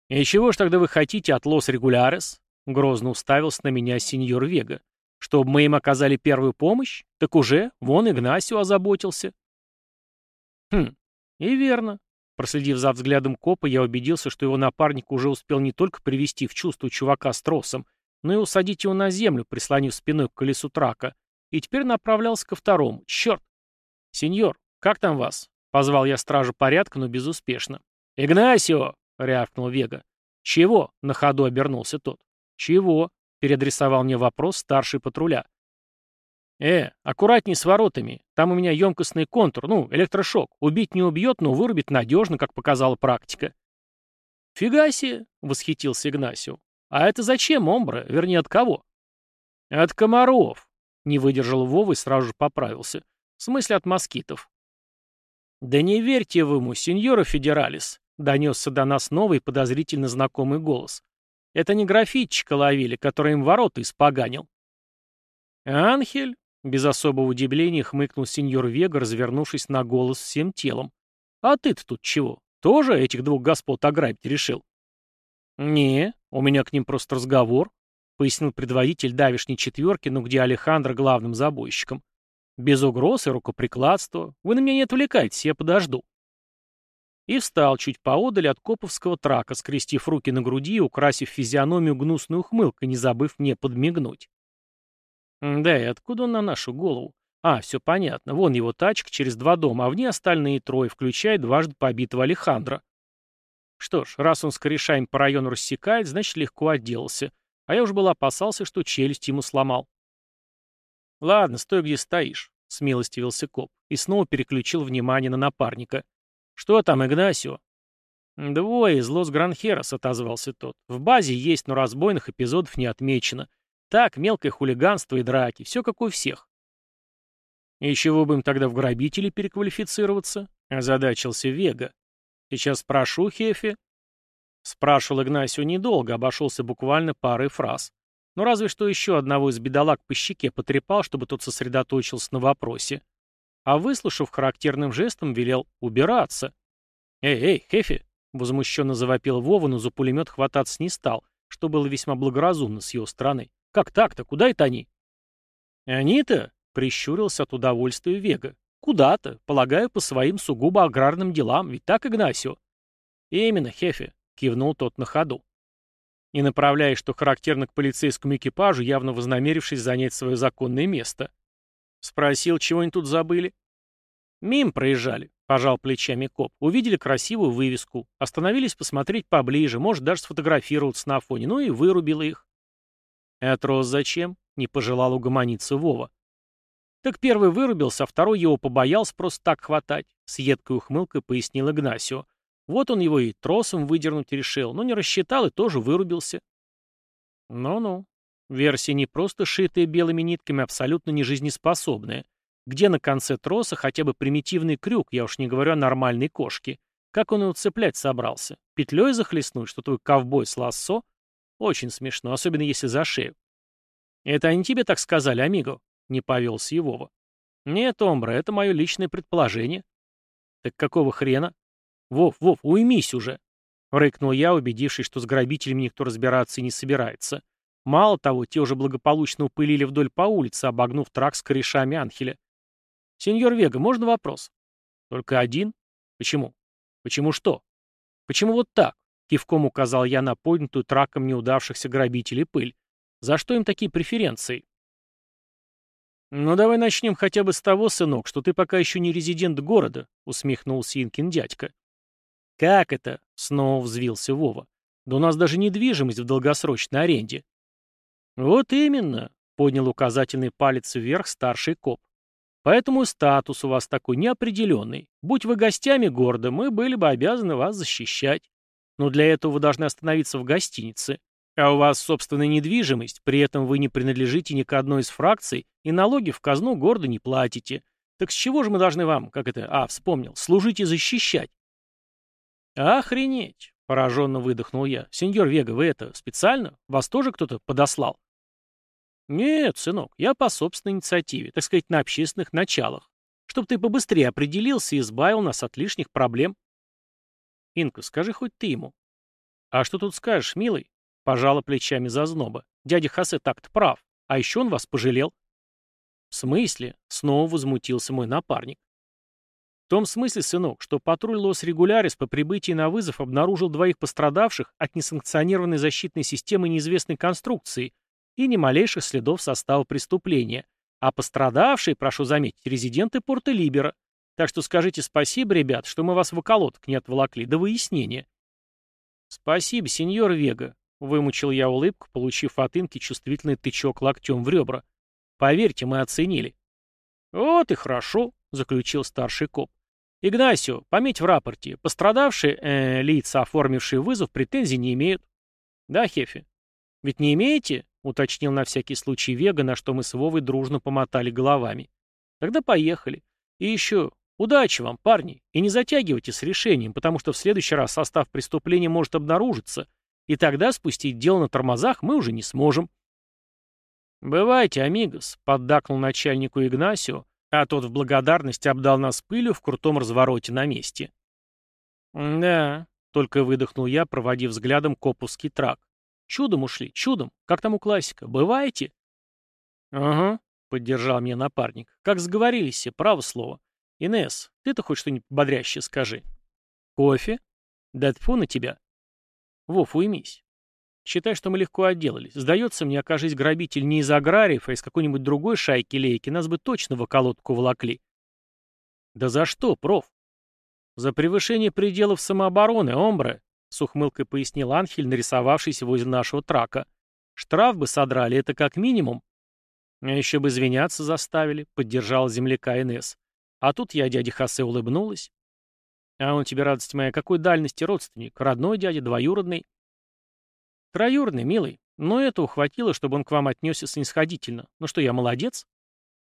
И чего ж тогда вы хотите от Лос Регулярес? Грозно уставился на меня сеньор Вега. Чтобы мы им оказали первую помощь? Так уже, вон Игнасио озаботился. Хм, и верно. Проследив за взглядом копа, я убедился, что его напарник уже успел не только привести в чувство чувака с тросом, но и усадить его на землю, прислонив спиной к колесу трака, и теперь направлялся ко второму. Черт! Сеньор, как там вас? Позвал я стража порядка, но безуспешно. «Игнасио!» — рявкнул Вега. «Чего?» — на ходу обернулся тот. «Чего?» — переадресовал мне вопрос старший патруля. «Э, аккуратней с воротами. Там у меня емкостный контур, ну, электрошок. Убить не убьет, но вырубит надежно, как показала практика». «Фига себе!» — восхитился Игнасио. «А это зачем, Омбра? Вернее, от кого?» «От комаров», — не выдержал Вова и сразу же поправился. В смысле от москитов. «Да не верьте вы ему, сеньора Федералис», — донесся до нас новый подозрительно знакомый голос. «Это не графитчика ловили, который им ворота испоганил». «Анхель?» — без особого удивления хмыкнул сеньор Вега, развернувшись на голос всем телом. «А ты-то тут чего? Тоже этих двух господ ограбить решил?» «Не, у меня к ним просто разговор», — пояснил предводитель давишней четверки, ну где Алехандро главным забойщиком. «Без угроз и рукоприкладства. Вы на меня не отвлекайтесь, я подожду». И встал чуть поодаль от коповского трака, скрестив руки на груди и украсив физиономию гнусной ухмылкой, не забыв мне подмигнуть. Да, и откуда он на нашу голову? А, все понятно. Вон его тачка через два дома, а в ней остальные трое, включая дважды побитого Алехандра. Что ж, раз он с корешами по району рассекает, значит, легко отделался. А я уж был опасался, что челюсть ему сломал. «Ладно, стой, где стоишь», — смилостивился коп и снова переключил внимание на напарника. «Что там, Игнасио?» «Двое из Лос-Гранхерос», — отозвался тот. «В базе есть, но разбойных эпизодов не отмечено. Так, мелкое хулиганство и драки, все как у всех. «И чего бы им тогда в грабители переквалифицироваться?» — озадачился Вега. «Сейчас спрошу Хефи». Спрашивал Игнасио недолго, обошелся буквально парой фраз. Но разве что еще одного из бедолаг по щеке потрепал, чтобы тот сосредоточился на вопросе. А выслушав характерным жестом, велел убираться. «Эй, эй, Хефи!» — возмущенно завопил Вова, но за пулемет хвататься не стал, что было весьма благоразумно с его стороны. Как так-то? Куда это они? Они-то, прищурился от удовольствия Вега. Куда-то, полагаю, по своим сугубо аграрным делам, ведь так, Игнасио? Именно, Хефе, кивнул тот на ходу. И направляясь, что характерно к полицейскому экипажу, явно вознамерившись занять свое законное место. Спросил, чего они тут забыли? Мим проезжали, пожал плечами коп. Увидели красивую вывеску. Остановились посмотреть поближе, может, даже сфотографироваться на фоне, ну и вырубило их. «Этрос зачем?» — не пожелал угомониться Вова. Так первый вырубился, а второй его побоялся просто так хватать, с едкой ухмылкой пояснил Игнасио. Вот он его и тросом выдернуть решил, но не рассчитал и тоже вырубился. Ну-ну. Версия не просто шитая белыми нитками, абсолютно нежизнеспособная. Где на конце троса хотя бы примитивный крюк, я уж не говорю о нормальной кошке. Как он его цеплять собрался? Петлей захлестнуть, что твой ковбой с лассо? Очень смешно, особенно если за шею. «Это они тебе так сказали, амиго?» — не повелся Вова. «Нет, Омбра, это мое личное предположение». «Так какого хрена?» «Вов, Вов, уймись уже!» — рыкнул я, убедившись, что с грабителями никто разбираться и не собирается. Мало того, те уже благополучно упылили вдоль по улице, обогнув трак с корешами Анхеля. «Сеньор Вега, можно вопрос?» «Только один? Почему? Почему что? Почему вот так? Кивком указал я на поднятую траком неудавшихся грабителей пыль. За что им такие преференции? «Ну, давай начнем хотя бы с того, сынок, что ты пока еще не резидент города», — усмехнулся Инкин дядька. «Как это?» — снова взвился Вова. «Да у нас даже недвижимость в долгосрочной аренде». «Вот именно», — поднял указательный палец вверх старший коп. «Поэтому статус у вас такой неопределенный. Будь вы гостями города, мы были бы обязаны вас защищать. Но для этого вы должны остановиться в гостинице. А у вас собственная недвижимость, при этом вы не принадлежите ни к одной из фракций и налоги в казну города не платите. Так с чего же мы должны вам, как это, а, вспомнил, служить и защищать? Охренеть, пораженно выдохнул я. Сеньор Вега, вы это, специально? Вас тоже кто-то подослал? Нет, сынок, я по собственной инициативе, так сказать, на общественных началах. Чтобы ты побыстрее определился и избавил нас от лишних проблем. Инка, скажи хоть ты ему. А что тут скажешь, милый? Пожала плечами зазноба. Дядя Хасе так-то прав. А еще он вас пожалел. В смысле? Снова возмутился мой напарник. В том смысле, сынок, что патруль Лос-Регулярис по прибытии на вызов обнаружил двоих пострадавших от несанкционированной защитной системы неизвестной конструкции и ни малейших следов состава преступления. А пострадавшие, прошу заметить, резиденты Порто-Либера. Так что скажите спасибо, ребят, что мы вас в околоток не отволокли до выяснения. Спасибо, сеньор Вега, вымучил я улыбку, получив от Инки чувствительный тычок локтем в ребра. Поверьте, мы оценили. Вот и хорошо, заключил старший коп. Игнасио, пометь в рапорте, пострадавшие э, лица, оформившие вызов, претензий не имеют. Да, Хефи? Ведь не имеете? уточнил на всякий случай Вега, на что мы с Вовой дружно помотали головами. Тогда поехали. И еще, удачи вам, парни, и не затягивайте с решением, потому что в следующий раз состав преступления может обнаружиться, и тогда спустить дело на тормозах мы уже не сможем. «Бывайте, амигос», — поддакнул начальнику Игнасио, а тот в благодарность обдал нас пылью в крутом развороте на месте. «Да», — только выдохнул я, проводив взглядом копусский трак. «Чудом ушли, чудом, как там у классика, бываете?» «Ага», — поддержал меня напарник. «Как сговорились все, право слово. Инес, ты-то хоть что-нибудь бодрящее скажи». «Кофе?» «Да тьфу на тебя». «Вов, уймись. Считай, что мы легко отделались. Сдается мне, окажись грабитель не из аграриев, а из какой-нибудь другой шайки-лейки, нас бы точно в околотку волокли». «Да за что, проф?» «За превышение пределов самообороны, омбре», — с ухмылкой пояснил Анхель, нарисовавшийся возле нашего трака. «Штраф бы содрали, это как минимум». «А еще бы извиняться заставили», — поддержал земляка Инесс. А тут я дяде Хосе улыбнулась. «А он тебе, радость моя, какой дальности родственник? Родной дядя, двоюродный?» «Троюродный, милый. Но это ухватило, чтобы он к вам отнесся снисходительно. Ну что, я молодец?»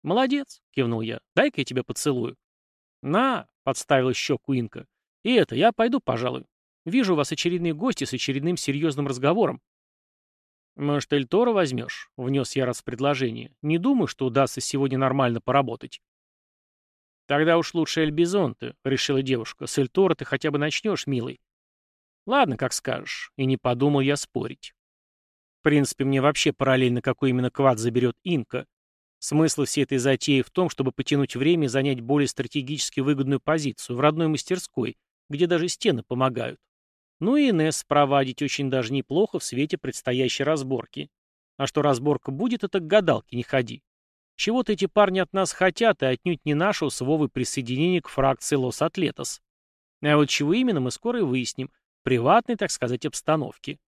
«Молодец», — кивнул я. «Дай-ка я тебя поцелую». «На», — подставила щеку Инка. «И это, я пойду, пожалуй. Вижу у вас очередные гости с очередным серьезным разговором». «Может, Эльтора возьмешь?» — внес я раз предложение. «Не думаю, что удастся сегодня нормально поработать». «Тогда уж лучше Эльбизонте», — решила девушка. «С Эльтора ты хотя бы начнешь, милый». «Ладно, как скажешь». И не подумал я спорить. В принципе, мне вообще параллельно, какой именно квад заберет Инка. Смысл всей этой затеи в том, чтобы потянуть время и занять более стратегически выгодную позицию в родной мастерской, где даже стены помогают. Ну и НС проводить очень даже неплохо в свете предстоящей разборки. А что разборка будет, это к гадалке не ходи. Чего-то эти парни от нас хотят, и отнюдь не нашего с Вовой присоединения к фракции Лос-Атлетос. А вот чего именно, мы скоро и выясним. Приватной, так сказать, обстановке.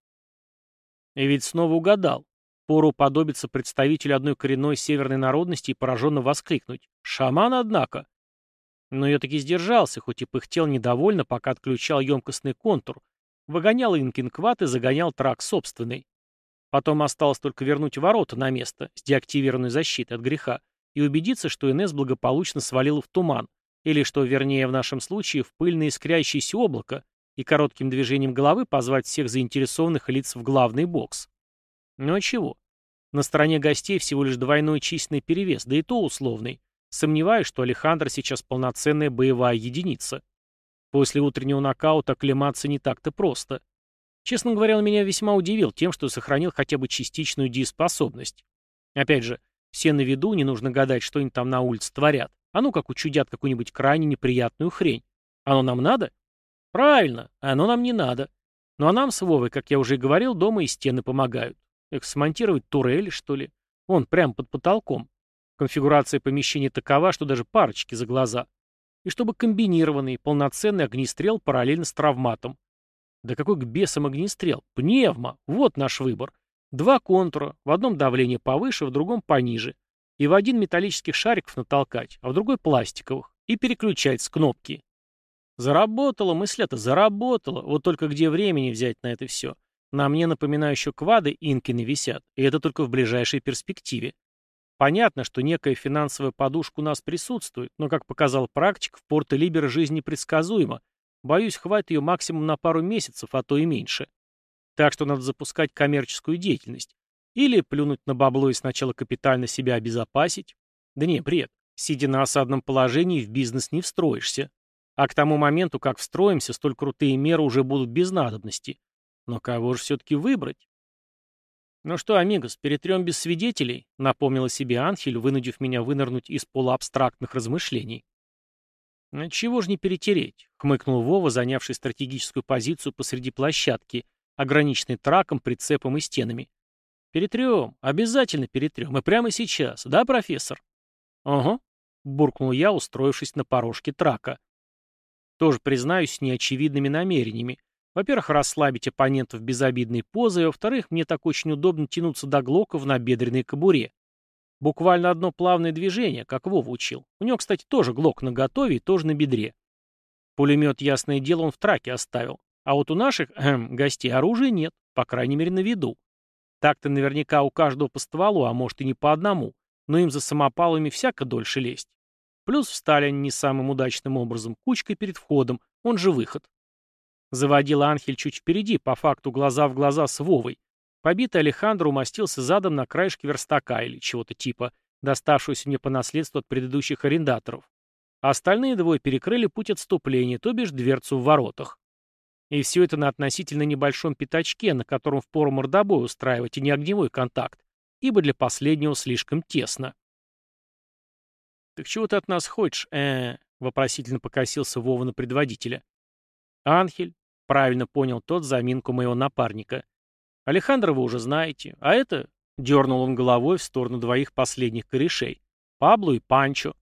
И ведь снова угадал. Пору подобиться представителю одной коренной северной народности и пораженно воскликнуть. Шаман, однако. Но я таки сдержался, хоть и пыхтел недовольно, пока отключал емкостный контур, выгонял инкинкват и загонял трак собственный. Потом осталось только вернуть ворота на место с деактивированной защитой от греха и убедиться, что НС благополучно свалил в туман, или, что вернее в нашем случае, в пыльное искрящееся облако, и коротким движением головы позвать всех заинтересованных лиц в главный бокс. Ну а чего? На стороне гостей всего лишь двойной численный перевес, да и то условный. Сомневаюсь, что Алехандро сейчас полноценная боевая единица. После утреннего нокаута оклематься не так-то просто. Честно говоря, он меня весьма удивил тем, что сохранил хотя бы частичную дееспособность. Опять же, все на виду, не нужно гадать, что они там на улице творят. А ну как учудят какую-нибудь крайне неприятную хрень. Оно нам надо? Правильно, оно нам не надо. Ну а нам с Вовой, как я уже и говорил, дома и стены помогают. Их смонтировать турели, что ли? Вон, прямо под потолком. Конфигурация помещения такова, что даже парочки за глаза. И чтобы комбинированный, полноценный огнестрел параллельно с травматом. Да какой к бесам огнестрел? Пневма! Вот наш выбор. Два контура, в одном давление повыше, в другом пониже. И в один металлических шариков натолкать, а в другой пластиковых. И переключать с кнопки. Заработало, мысля-то заработала. Вот только где времени взять на это все? На мне, напоминаю, еще квады инкины висят, и это только в ближайшей перспективе. Понятно, что некая финансовая подушка у нас присутствует, но, как показал практик, в Порто-Либеро жизнь непредсказуема, Боюсь, хватит ее максимум на пару месяцев, а то и меньше. Так что надо запускать коммерческую деятельность. Или плюнуть на бабло и сначала капитально себя обезопасить. Да не, бред. Сидя на осадном положении, в бизнес не встроишься. А к тому моменту, как встроимся, столь крутые меры уже будут без надобности. Но кого же все-таки выбрать? «Ну что, амигос, перетрем без свидетелей», — напомнила себе Анхель, вынудив меня вынырнуть из полуабстрактных размышлений. «А «Чего ж не перетереть?» — хмыкнул Вова, занявший стратегическую позицию посреди площадки, ограниченной траком, прицепом и стенами. «Перетрем, обязательно перетрем, и прямо сейчас, да, профессор?» «Ага», — буркнул я, устроившись на порожке трака. Тоже, признаюсь, с неочевидными намерениями. Во-первых, расслабить оппонентов безобидной позой, а во-вторых, мне так очень удобно тянуться до глока в набедренной кобуре. Буквально одно плавное движение, как Вова учил. У него, кстати, тоже глок на готове и тоже на бедре. Пулемет, ясное дело, он в траке оставил. А вот у наших эм, гостей оружия нет, по крайней мере, на виду. Так-то наверняка у каждого по стволу, а может и не по одному, но им за самопалами всяко дольше лезть. Плюс встали они не самым удачным образом, кучкой перед входом, он же выход. Заводил Анхель чуть впереди, по факту глаза в глаза с Вовой. Побитый Алехандро умостился задом на краешке верстака или чего-то типа, доставшегося мне по наследству от предыдущих арендаторов. А остальные двое перекрыли путь отступления, то бишь дверцу в воротах. И все это на относительно небольшом пятачке, на котором впору мордобой устраивать и не огневой контакт, ибо для последнего слишком тесно. «Так чего ты от нас хочешь, э, -э вопросительно покосился Вова на предводителя. «Анхель», — правильно понял тот заминку моего напарника. «Алехандро уже знаете, а это...» — дернул он головой в сторону двоих последних корешей. «Пабло и Панчо».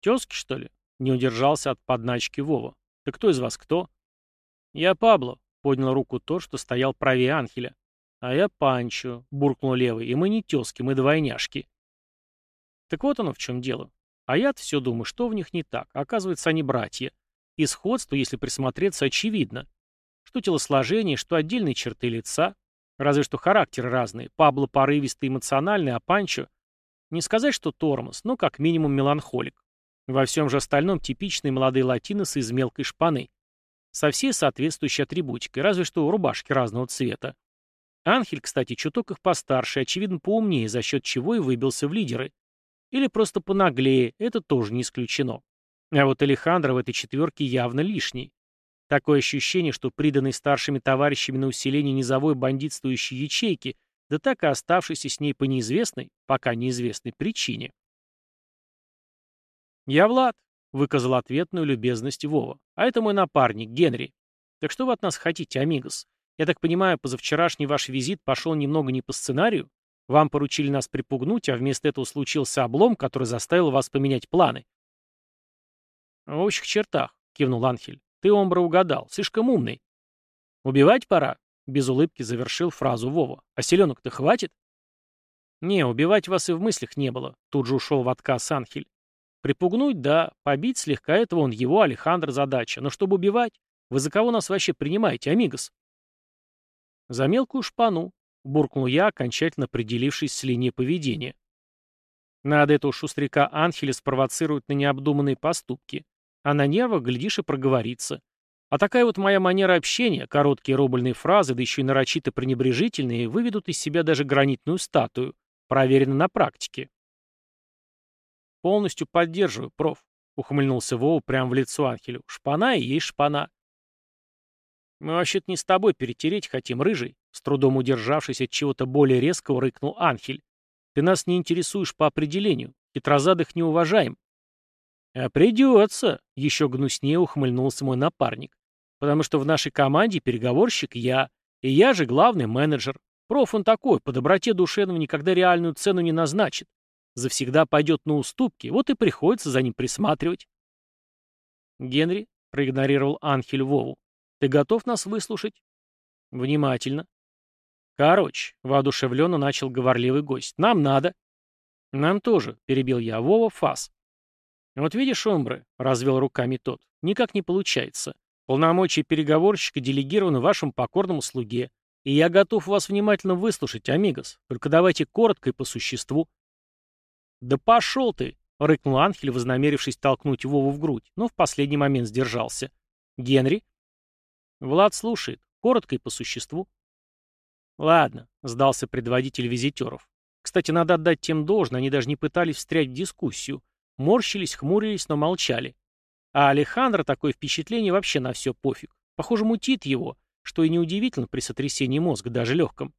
«Тезки, что ли?» — не удержался от подначки Вова. «Ты кто из вас кто?» «Я Пабло», — поднял руку тот, что стоял правее Анхеля. «А я Панчо», — буркнул левый, — «и мы не тезки, мы двойняшки». Так вот оно в чем дело. А я-то все думаю, что в них не так. Оказывается, они братья. И сходство, если присмотреться, очевидно. Что телосложение, что отдельные черты лица. Разве что характеры разные. Пабло порывистый эмоциональный, а Панчо... Не сказать, что тормоз, но как минимум меланхолик. Во всем же остальном типичные молодые латиносы из мелкой шпаны. Со всей соответствующей атрибутикой, разве что рубашки разного цвета. Анхель, кстати, чуток их постарше, очевидно поумнее, за счет чего и выбился в лидеры. Или просто понаглее, это тоже не исключено. А вот Алехандро в этой четверке явно лишний. Такое ощущение, что приданный старшими товарищами на усиление низовой бандитствующей ячейки, да так и оставшийся с ней по неизвестной, пока неизвестной причине. «Я Влад», — выказал ответную любезность Вова. «А это мой напарник, Генри. Так что вы от нас хотите, амигос? Я так понимаю, позавчерашний ваш визит пошел немного не по сценарию? Вам поручили нас припугнуть, а вместо этого случился облом, который заставил вас поменять планы». «В общих чертах», — кивнул Анхель. «Ты, Омбра, угадал. Слишком умный». «Убивать пора», — без улыбки завершил фразу Вова. «А селенок-то хватит?» «Не, убивать вас и в мыслях не было», — тут же ушел в отказ Анхель. «Припугнуть, да, побить слегка — это вон его, Алехандро, задача. Но чтобы убивать, вы за кого нас вообще принимаете, амигос?» «За мелкую шпану», — буркнул я, окончательно определившись с линией поведения. Надо этого шустряка Анхеля спровоцировать на необдуманные поступки. А на нервах, глядишь, и проговорится. А такая вот моя манера общения, короткие рубльные фразы, да еще и нарочито пренебрежительные, выведут из себя даже гранитную статую. Проверено на практике. «Полностью поддерживаю, проф», — ухмыльнулся Вова прямо в лицо Анхелю. «Шпана и есть шпана». «Мы вообще-то не с тобой перетереть хотим, рыжий», — с трудом удержавшись от чего-то более резкого, рыкнул Анхель. «Ты нас не интересуешь по определению. Хитрозадых не уважаем. «А придется», — еще гнуснее ухмыльнулся мой напарник. «Потому что в нашей команде переговорщик я, и я же главный менеджер. Проф он такой, по доброте душевного никогда реальную цену не назначит. Завсегда пойдет на уступки, вот и приходится за ним присматривать». «Генри», — проигнорировал Анхель Вову, — «ты готов нас выслушать?» «Внимательно». «Короче», — воодушевленно начал говорливый гость, — «нам надо». «Нам тоже», — перебил я, — «Вова фас». «Вот видишь, Омбре», — развел руками тот, — «никак не получается. Полномочия переговорщика делегированы вашему покорному слуге, и я готов вас внимательно выслушать, амигос, только давайте коротко и по существу». «Да пошел ты!» — рыкнул Анхель, вознамерившись толкнуть Вову в грудь, но в последний момент сдержался. «Генри?» «Влад слушает. Коротко и по существу». «Ладно», — сдался предводитель визитеров. «Кстати, надо отдать тем должное, они даже не пытались встрять в дискуссию. Морщились, хмурились, но молчали. А Алехандро такое впечатление вообще на все пофиг. Похоже, мутит его, что и неудивительно при сотрясении мозга, даже легком.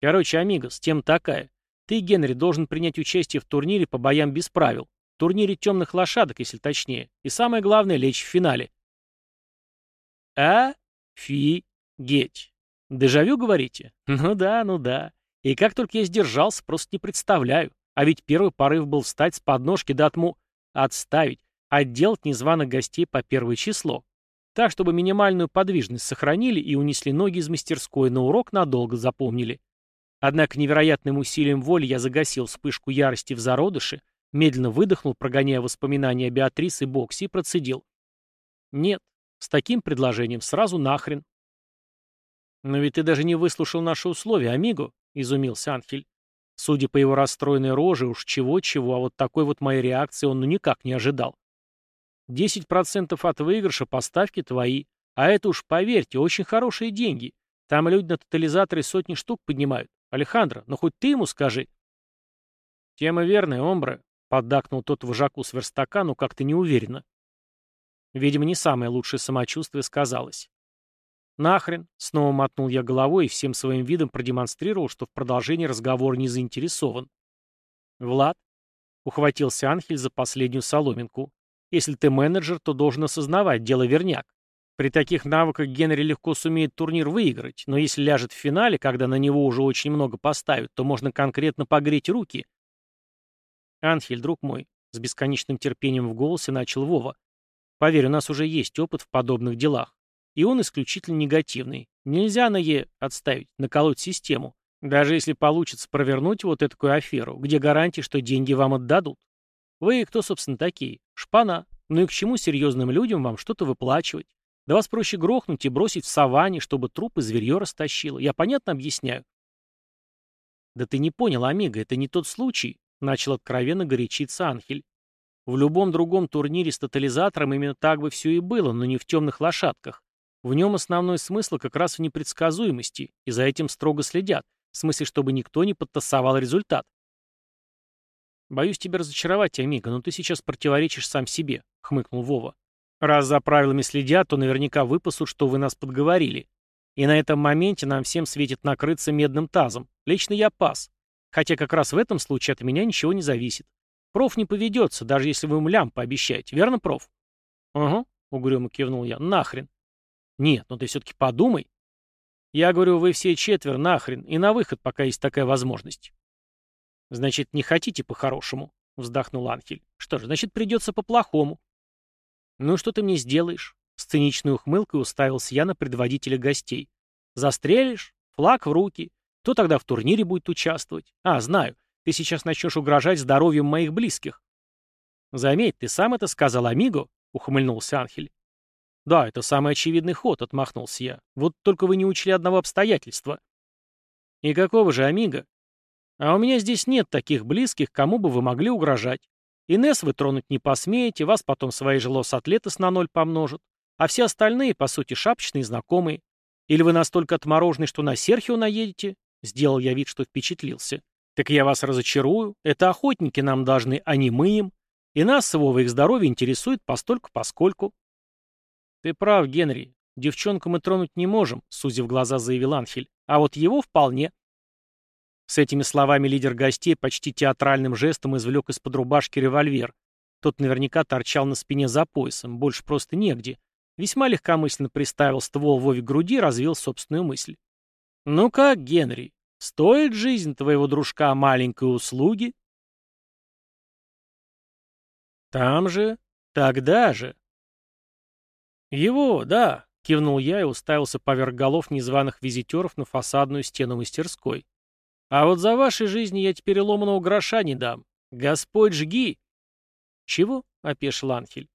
Короче, амигос, тем такая. Ты, Генри, должен принять участие в турнире по боям без правил. Турнире темных лошадок, если точнее. И самое главное, лечь в финале. А-фи-геть. Дежавю, говорите? Ну да, ну да. И как только я сдержался, просто не представляю. А ведь первый порыв был встать с подножки да отму... отставить, отделать незваных гостей по первое число. Так, чтобы минимальную подвижность сохранили и унесли ноги из мастерской, на урок надолго запомнили. Однако невероятным усилием воли я загасил вспышку ярости в зародыше, медленно выдохнул, прогоняя воспоминания о Беатрис и Боксе, и процедил. Нет, с таким предложением сразу нахрен. «Но ведь ты даже не выслушал наши условия, Амиго», — изумился Анхель. Судя по его расстроенной роже, уж чего-чего, а вот такой вот моей реакции он ну никак не ожидал. 10% от выигрыша поставки твои, а это уж, поверьте, очень хорошие деньги. Там люди на тотализаторе сотни штук поднимают. Алехандро, ну хоть ты ему скажи. Тема верная, Омбре, поддакнул тот вожаку с верстака, но как-то неуверенно. Видимо, не самое лучшее самочувствие сказалось. «Нахрен!» — снова мотнул я головой и всем своим видом продемонстрировал, что в продолжении разговора не заинтересован. «Влад?» — ухватился Анхель за последнюю соломинку. «Если ты менеджер, то должен осознавать, дело верняк. При таких навыках Генри легко сумеет турнир выиграть, но если ляжет в финале, когда на него уже очень много поставят, то можно конкретно погреть руки». «Анхель, друг мой», — с бесконечным терпением в голосе начал Вова. «Поверь, у нас уже есть опыт в подобных делах. И он исключительно негативный. Нельзя на Е отставить, наколоть систему. Даже если получится провернуть вот эту аферу, где гарантии, что деньги вам отдадут. Вы кто, собственно, такие? Шпана. Ну и к чему серьезным людям вам что-то выплачивать? Да вас проще грохнуть и бросить в саванне, чтобы труп и зверье растащило. Я понятно объясняю? Да ты не понял, Амиго, это не тот случай, начал откровенно горячиться Анхель. В любом другом турнире с тотализатором именно так бы все и было, но не в темных лошадках. В нем основной смысл как раз в непредсказуемости, и за этим строго следят, в смысле, чтобы никто не подтасовал результат. «Боюсь тебя разочаровать, Амиго, но ты сейчас противоречишь сам себе», — хмыкнул Вова. «Раз за правилами следят, то наверняка выпасут, что вы нас подговорили. И на этом моменте нам всем светит накрыться медным тазом. Лично я пас. Хотя как раз в этом случае от меня ничего не зависит. Проф не поведется, даже если вы ему лям пообещаете. Верно, проф?» «Угу», — угрюмо кивнул я. «Нахрен. Нет, но ты все-таки подумай. Я говорю, вы все четверо нахрен, и на выход, пока есть такая возможность. Значит, не хотите по-хорошему, вздохнул Анхель. Что ж, значит, придется по-плохому. Ну что ты мне сделаешь? С циничной ухмылкой уставился я на предводителя гостей. Застрелишь? Флаг в руки. Кто тогда в турнире будет участвовать? А, знаю. Ты сейчас начнешь угрожать здоровьем моих близких. Заметь, ты сам это сказал, Амиго, ухмыльнулся Анхель. «Да, это самый очевидный ход», — отмахнулся я. «Вот только вы не учли одного обстоятельства». «И какого же, Амиго?» «А у меня здесь нет таких близких, кому бы вы могли угрожать. Инесс вы тронуть не посмеете, вас потом свои же лос-атлетес на ноль помножат. А все остальные, по сути, шапочные знакомые. Или вы настолько отморожены, что на Серхио наедете?» Сделал я вид, что впечатлился. «Так я вас разочарую. Это охотники нам должны, а не мы им. И нас с Вовой их здоровье интересует постольку-поскольку. «Ты прав, Генри. Девчонку мы тронуть не можем», — сузив глаза, заявил Анхель. «А вот его вполне». С этими словами лидер гостей почти театральным жестом извлек из-под рубашки револьвер. Тот наверняка торчал на спине за поясом, больше просто негде. Весьма легкомысленно приставил ствол Вове к груди и развил собственную мысль. «Ну как, Генри, стоит жизнь твоего дружка маленькой услуги?» «Там же, тогда же», «Его, да», — кивнул я и уставился поверх голов незваных визитеров на фасадную стену мастерской. «А вот за вашей жизни я теперь ломаного гроша не дам. Господь жги!» «Чего?» — опешил Анхель.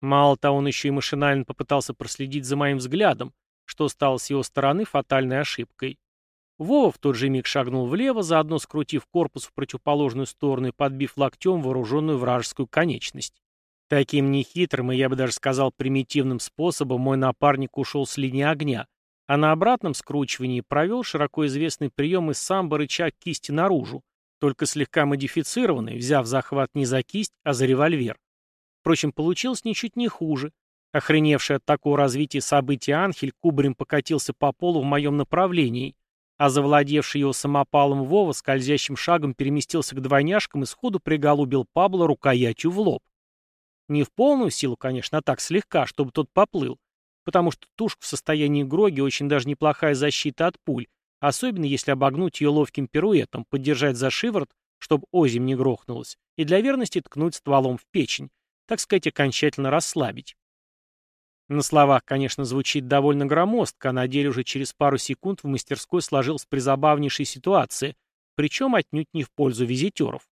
Мало того, он еще и машинально попытался проследить за моим взглядом, что стало с его стороны фатальной ошибкой. Вова в тот же миг шагнул влево, заодно скрутив корпус в противоположную сторону и подбив локтем вооруженную вражескую конечность. Таким нехитрым и, я бы даже сказал, примитивным способом мой напарник ушел с линии огня, а на обратном скручивании провел широко известный прием из самбо рычаг кисти наружу, только слегка модифицированный, взяв захват не за кисть, а за револьвер. Впрочем, получилось ничуть не хуже. Охреневший от такого развития событий Анхель кубарем покатился по полу в моем направлении, а завладевший его самопалом Вова скользящим шагом переместился к двойняшкам и сходу приголубил Пабло рукоятью в лоб. Не в полную силу, конечно, а так слегка, чтобы тот поплыл. Потому что тушка в состоянии гроги очень даже неплохая защита от пуль, особенно если обогнуть ее ловким пируэтом, поддержать за шиворот, чтобы озим не грохнулась, и для верности ткнуть стволом в печень, так сказать, окончательно расслабить. На словах, конечно, звучит довольно громоздко, а на деле уже через пару секунд в мастерской сложилась призабавнейшая ситуация, причем отнюдь не в пользу визитеров.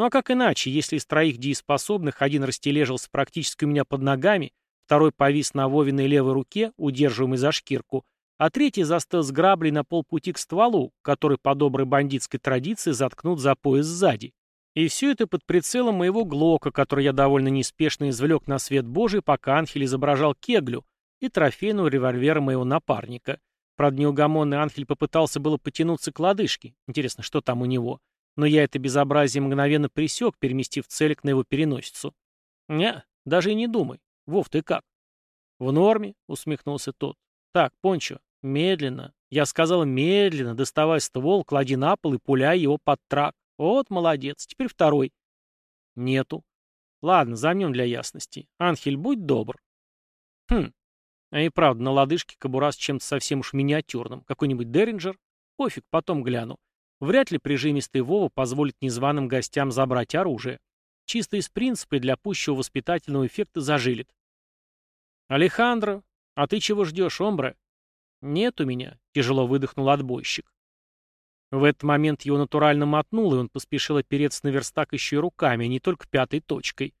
Ну а как иначе, если из троих дееспособных один растележился практически у меня под ногами, второй повис на Вовиной левой руке, удерживаемый за шкирку, а третий застыл с граблей на полпути к стволу, который по доброй бандитской традиции заткнут за пояс сзади. И все это под прицелом моего Глока, который я довольно неспешно извлек на свет Божий, пока Анхель изображал кеглю, и трофейного револьвера моего напарника. Правда, неугомонный Анхель попытался было потянуться к лодыжке. Интересно, что там у него? Но я это безобразие мгновенно присек, переместив целик на его переносицу. «Не, даже и не думай. Вов, ты как?» «В норме», — усмехнулся тот. «Так, Пончо, медленно. Я сказал медленно, доставай ствол, клади на пол и пуляй его под трак. Вот молодец. Теперь второй». «Нету». «Ладно, замнем для ясности. Анхель, будь добр». «Хм. А и правда, на лодыжке кобура с чем-то совсем уж миниатюрным. Какой-нибудь Деринджер? Пофиг, потом гляну. Вряд ли прижимистый Вова позволит незваным гостям забрать оружие. Чисто из принципа и для пущего воспитательного эффекта зажилит. «Алехандро, а ты чего ждешь, омбре?» «Нет у меня», — тяжело выдохнул отбойщик. В этот момент его натурально мотнул, и он поспешил опереться на верстак еще и руками, а не только пятой точкой.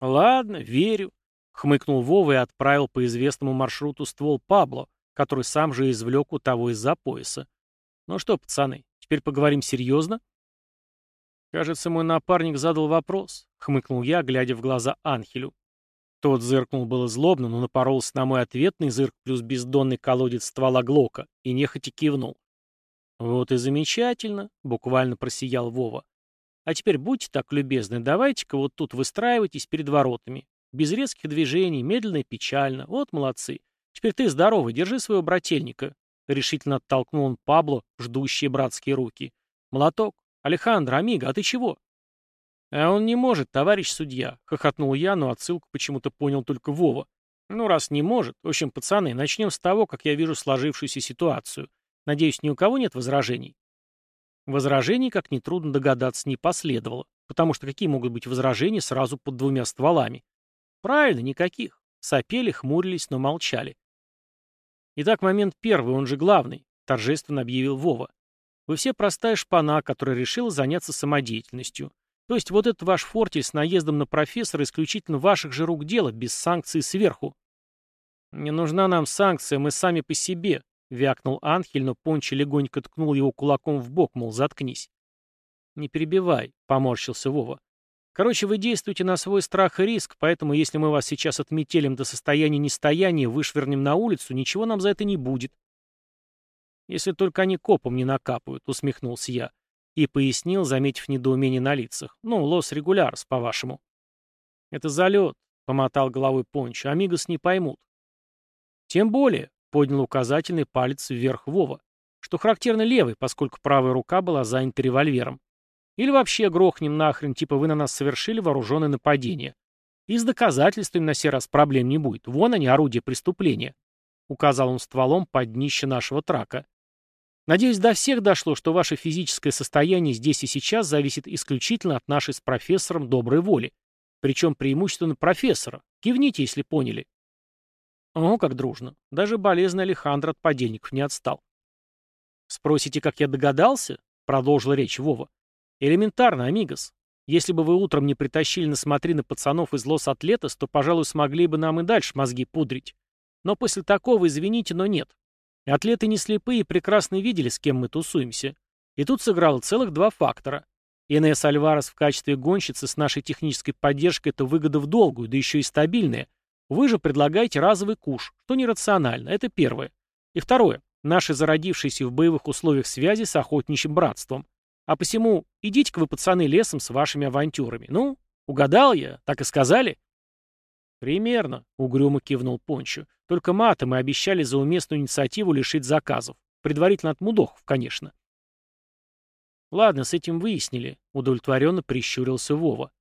«Ладно, верю», — хмыкнул Вова и отправил по известному маршруту ствол Пабло, который сам же извлек у того из-за пояса. «Ну что, пацаны, Теперь поговорим серьезно?» «Кажется, мой напарник задал вопрос», — хмыкнул я, глядя в глаза Анхелю. Тот зыркнул было злобно, но напоролся на мой ответный зырк плюс бездонный колодец ствола Глока и нехотя кивнул. «Вот и замечательно», — буквально просиял Вова. «А теперь будьте так любезны, давайте-ка вот тут выстраивайтесь перед воротами. Без резких движений, медленно и печально. Вот молодцы. Теперь ты здоровый, держи своего брательника. — решительно оттолкнул он Пабло, ждущие братские руки. «Молоток! Алехандро, Амиго, а ты чего?» «А он не может, товарищ судья», — хохотнул я, но отсылку почему-то понял только Вова. «Ну, раз не может, в общем, пацаны, начнем с того, как я вижу сложившуюся ситуацию. Надеюсь, ни у кого нет возражений?» Возражений, как нетрудно догадаться, не последовало, потому что какие могут быть возражения сразу под двумя стволами? Правильно, никаких. Сопели, хмурились, но молчали. Итак, момент первый, он же главный, торжественно объявил Вова. Вы все простая шпана, которая решила заняться самодеятельностью. То есть вот этот ваш фортель с наездом на профессора исключительно ваших же рук дело, без санкций сверху. Не нужна нам санкция, мы сами по себе, вякнул Анхель, но Пончи легонько ткнул его кулаком в бок, мол, заткнись. Не перебивай, поморщился Вова. Короче, вы действуете на свой страх и риск, поэтому если мы вас сейчас отметелим до состояния нестояния, вышвырнем на улицу, ничего нам за это не будет. Если только они копом не накапают, усмехнулся я. И пояснил, заметив недоумение на лицах. Ну, лос регулярс, по-вашему. Это залет, помотал головой Пончо, амигос не поймут. Тем более, поднял указательный палец вверх Вова, что характерно левый, поскольку правая рука была занята револьвером. Или вообще грохнем нахрен, типа вы на нас совершили вооруженное нападение. И с доказательствами на сей раз проблем не будет. Вон они, орудия преступления. Указал он стволом под днище нашего трака. Надеюсь, до всех дошло, что ваше физическое состояние здесь и сейчас зависит исключительно от нашей с профессором доброй воли. Причем преимущественно профессора. Кивните, если поняли. О, как дружно. Даже болезненный Алехандро от подельников не отстал. «Спросите, как я догадался?» — продолжил речь Вова. Элементарно, амигос. Если бы вы утром не притащили на смотрины пацанов из Лос-Атлетос, то, пожалуй, смогли бы нам и дальше мозги пудрить. Но после такого, извините, но нет. Атлеты не слепые и прекрасно видели, с кем мы тусуемся. И тут сыграло целых два фактора. Инесс Альварес в качестве гонщицы с нашей технической поддержкой – это выгода в долгую, да еще и стабильная. Вы же предлагаете разовый куш, что нерационально, это первое. И второе. Наши зародившиеся в боевых условиях связи с охотничьим братством. А посему идите-ка вы, пацаны, лесом с вашими авантюрами. Ну, угадал я, так и сказали?» «Примерно», — угрюмо кивнул Пончо. «Только маты мы обещали за уместную инициативу лишить заказов. Предварительно от мудохов, конечно». «Ладно, с этим выяснили», — удовлетворенно прищурился Вова.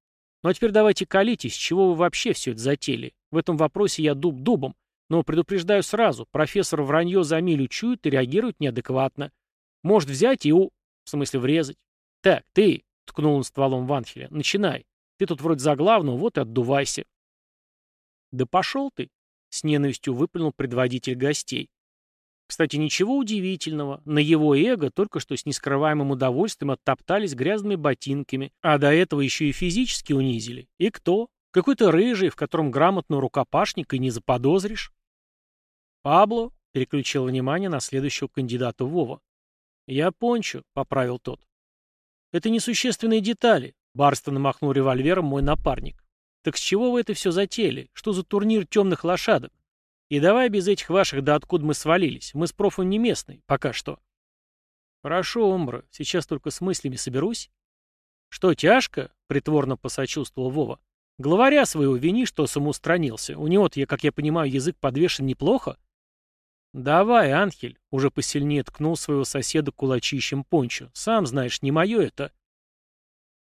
«Ну а теперь давайте колитесь, с чего вы вообще все это затели. В этом вопросе я дуб дубом, но предупреждаю сразу, профессор вранье за милю чует и реагирует неадекватно. Может взять и у... В смысле врезать? Так, ты, ткнул он стволом Ванхеля, начинай. Ты тут вроде за главного, вот и отдувайся. Да пошел ты, с ненавистью выплюнул предводитель гостей. Кстати, ничего удивительного. На его эго только что с нескрываемым удовольствием оттоптались грязными ботинками, а до этого еще и физически унизили. И кто? Какой-то рыжий, в котором грамотного рукопашника и не заподозришь. «Пабло», — переключил внимание на следующего кандидата Вова. «Я Пончо», — поправил тот. «Это несущественные детали», — барственно махнул револьвером мой напарник. «Так с чего вы это все затеяли? Что за турнир темных лошадок? И давай без этих ваших «да откуда мы свалились»? Мы с профом не местный, пока что». «Хорошо, Омбра, сейчас только с мыслями соберусь». «Что, тяжко?» — притворно посочувствовал Вова. «Главаря своего вини, что самоустранился. У него-то, как я понимаю, язык подвешен неплохо». «Давай, Анхель», — уже посильнее ткнул своего соседа кулачищем пончо. «Сам знаешь, не мое это».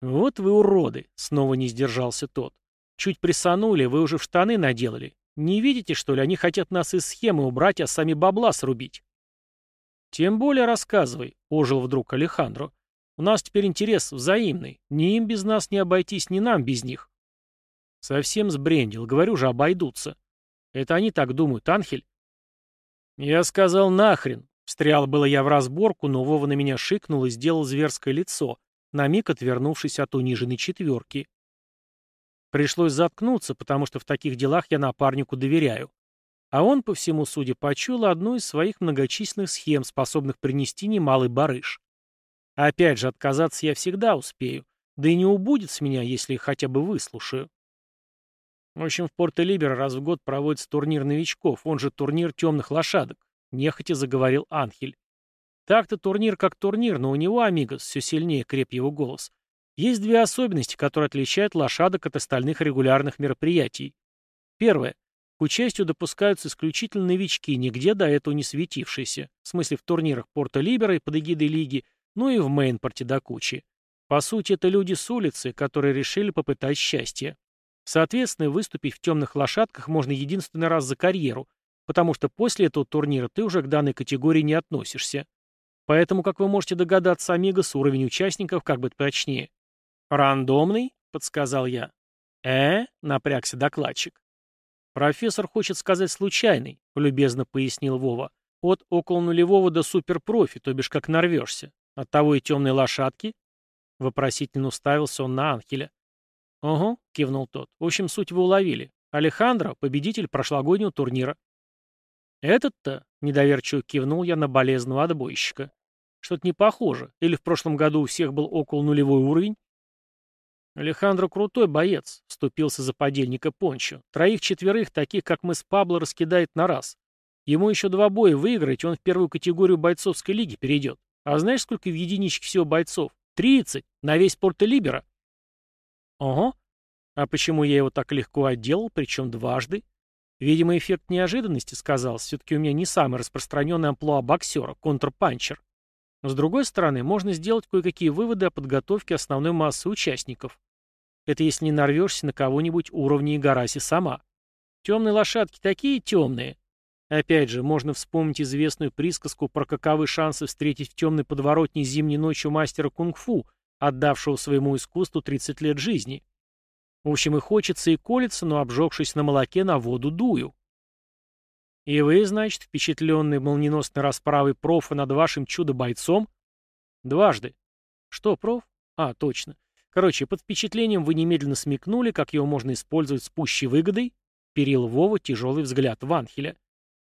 «Вот вы уроды», — снова не сдержался тот. «Чуть присанули, вы уже в штаны наделали. Не видите, что ли, они хотят нас из схемы убрать, а сами бабла срубить?» «Тем более рассказывай», — ожил вдруг Алехандро. «У нас теперь интерес взаимный. Ни им без нас не обойтись, ни нам без них». «Совсем сбрендил. Говорю же, обойдутся. Это они так думают, Анхель?» «Я сказал нахрен!» Встрял было я в разборку, но Вова на меня шикнул и сделал зверское лицо, на миг отвернувшись от униженной четверки. Пришлось заткнуться, потому что в таких делах я напарнику доверяю. А он, по всему судя, почуял одну из своих многочисленных схем, способных принести немалый барыш. Опять же, отказаться я всегда успею, да и не убудет с меня, если хотя бы выслушаю. В общем, в Порто-Либеро раз в год проводится турнир новичков, он же турнир темных лошадок, нехотя заговорил Анхель. Так-то турнир как турнир, но у него, Амигос, все сильнее креп его голос. Есть две особенности, которые отличают лошадок от остальных регулярных мероприятий. Первое. К участию допускаются исключительно новички, нигде до этого не светившиеся, в смысле в турнирах Порто-Либера и под эгидой лиги, ну и в мейнпорте до кучи. По сути, это люди с улицы, которые решили попытать счастье. Соответственно, выступить в темных лошадках можно единственный раз за карьеру, потому что после этого турнира ты уже к данной категории не относишься. Поэтому, как вы можете догадаться, Амигос, уровень участников как бы точнее. «Рандомный?» — подсказал я. «Э?» — напрягся докладчик. «Профессор хочет сказать случайный», — любезно пояснил Вова. «От около нулевого до суперпрофи, то бишь как нарвешься. От того и темной лошадки?» Вопросительно уставился он на Анхеля. «Угу», — кивнул тот. «В общем, суть вы уловили. Алехандро — победитель прошлогоднего турнира». «Этот-то?» — недоверчиво кивнул я на болезного отбойщика. «Что-то не похоже. Или в прошлом году у всех был около нулевой уровень?» «Алехандро крутой боец», — вступился за подельника Пончо. «Троих-четверых, таких, как мы с Пабло, раскидает на раз. Ему еще два боя выиграть, он в первую категорию бойцовской лиги перейдет. А знаешь, сколько в единичке всего бойцов? Тридцать! На весь Порто-Либера!» Ого. А почему я его так легко отделал, причем дважды? Видимо, эффект неожиданности сказался. Все-таки у меня не самый распространенный амплуа боксера, контрпанчер. С другой стороны, можно сделать кое-какие выводы о подготовке основной массы участников. Это если не нарвешься на кого-нибудь уровня Игараси сама. Темные лошадки такие темные. Опять же, можно вспомнить известную присказку про каковы шансы встретить в темной подворотне зимней ночью мастера кунг-фу, отдавшего своему искусству 30 лет жизни. В общем, и хочется, и колется, но, обжегшись на молоке, на воду дую. И вы, значит, впечатленный молниеносной расправой профа над вашим чудо-бойцом? Дважды. Что, проф? А, точно. Короче, под впечатлением вы немедленно смекнули, как его можно использовать с пущей выгодой? Перил Вова тяжелый взгляд Ванхеля.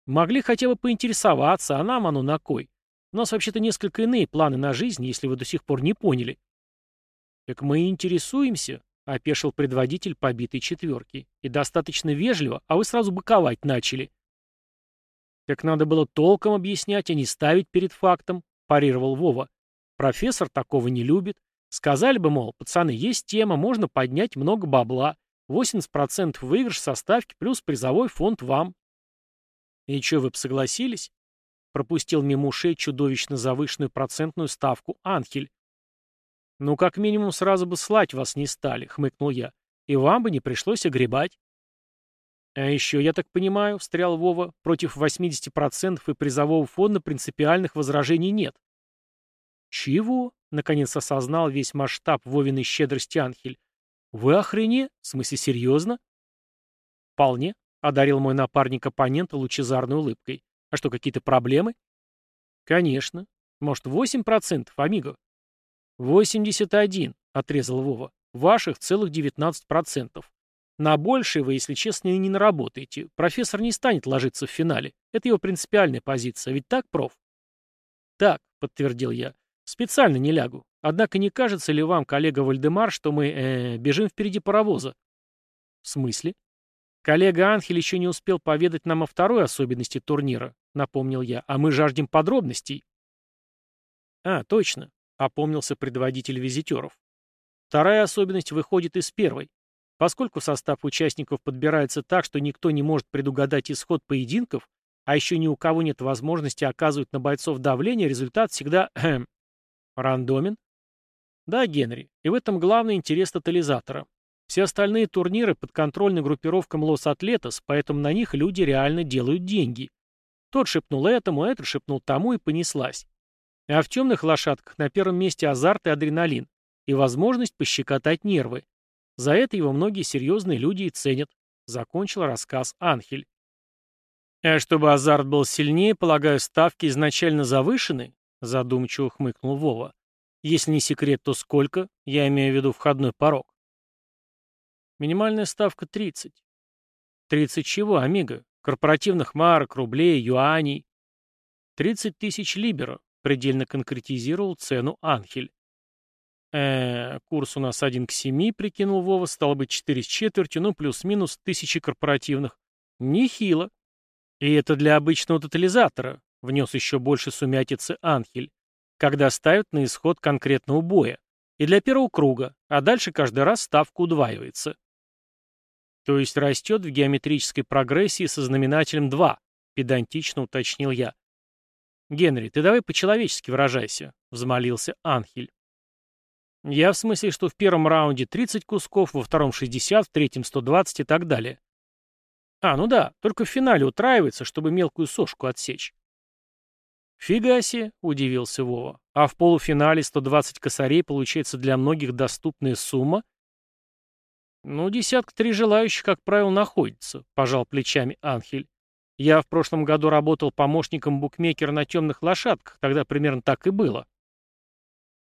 Могли хотя бы поинтересоваться, а нам оно на кой? У нас вообще-то несколько иные планы на жизнь, если вы до сих пор не поняли. «Так мы и интересуемся», — опешил предводитель побитой четверки. «И достаточно вежливо, а вы сразу быковать начали». «Так надо было толком объяснять, а не ставить перед фактом», — парировал Вова. «Профессор такого не любит. Сказали бы, мол, пацаны, есть тема, можно поднять много бабла. 80% выигрыш со ставки плюс призовой фонд вам». «И что, вы бы согласились?» Пропустил мимо ушей чудовищно завышенную процентную ставку Анхель. «Ну, как минимум, сразу бы слать вас не стали», — хмыкнул я. «И вам бы не пришлось огребать». «А еще, я так понимаю», — встрял Вова, «против 80% и призового фонда принципиальных возражений нет». «Чего?» — наконец осознал весь масштаб Вовиной щедрости Анхель. «Вы охрене? В смысле, серьезно?» «Вполне», — одарил мой напарник оппонента лучезарной улыбкой. «А что, какие-то проблемы?» «Конечно. Может, 8%, амиго?» «81», — отрезал Вова. «Ваших целых 19%. На большее вы, если честно, и не наработаете. Профессор не станет ложиться в финале. Это его принципиальная позиция. Ведь так, проф? Так, подтвердил я. Специально не лягу. Однако не кажется ли вам, коллега Вальдемар, что мы э, бежим впереди паровоза? В смысле? Коллега Анхель еще не успел поведать нам о второй особенности турнира, напомнил я, а мы жаждем подробностей. А, точно, опомнился предводитель визитеров. Вторая особенность выходит из первой. Поскольку состав участников подбирается так, что никто не может предугадать исход поединков, а еще ни у кого нет возможности оказывать на бойцов давление, результат всегда рандомен. Да, Генри, и в этом главный интерес тотализатора. Все остальные турниры подконтрольны группировкам Лос-Атлетос, поэтому на них люди реально делают деньги. Тот шепнул этому, этот шепнул тому и понеслась. А в темных лошадках на первом месте азарт и адреналин, и возможность пощекотать нервы. За это его многие серьезные люди и ценят. Закончил рассказ Анхель. А чтобы азарт был сильнее, полагаю, ставки изначально завышены? Задумчиво хмыкнул Вова. Если не секрет, то сколько? Я имею в виду входной порог. Минимальная ставка 30. 30 чего, Амиго? Корпоративных марок, рублей, юаней. 30 тысяч либеро, предельно конкретизировал цену Анхель. Э, курс у нас 1 к 7, прикинул Вова, стало быть 4 с четвертью, ну плюс-минус тысячи корпоративных. Нехило. И это для обычного тотализатора, внес еще больше сумятицы Анхель, когда ставят на исход конкретного боя. И для первого круга, а дальше каждый раз ставка удваивается. То есть растет в геометрической прогрессии со знаменателем 2, педантично уточнил я. «Генри, ты давай по-человечески выражайся», — взмолился Анхель. «Я в смысле, что в первом раунде 30 кусков, во втором 60, в третьем 120 и так далее». «А, ну да, только в финале утраивается, чтобы мелкую сошку отсечь». «Фига себе», — удивился Вова. «А в полуфинале 120 косарей получается для многих доступная сумма, «Ну, десятка три желающих, как правило, находится», — пожал плечами Анхель. «Я в прошлом году работал помощником букмекера на темных лошадках, тогда примерно так и было».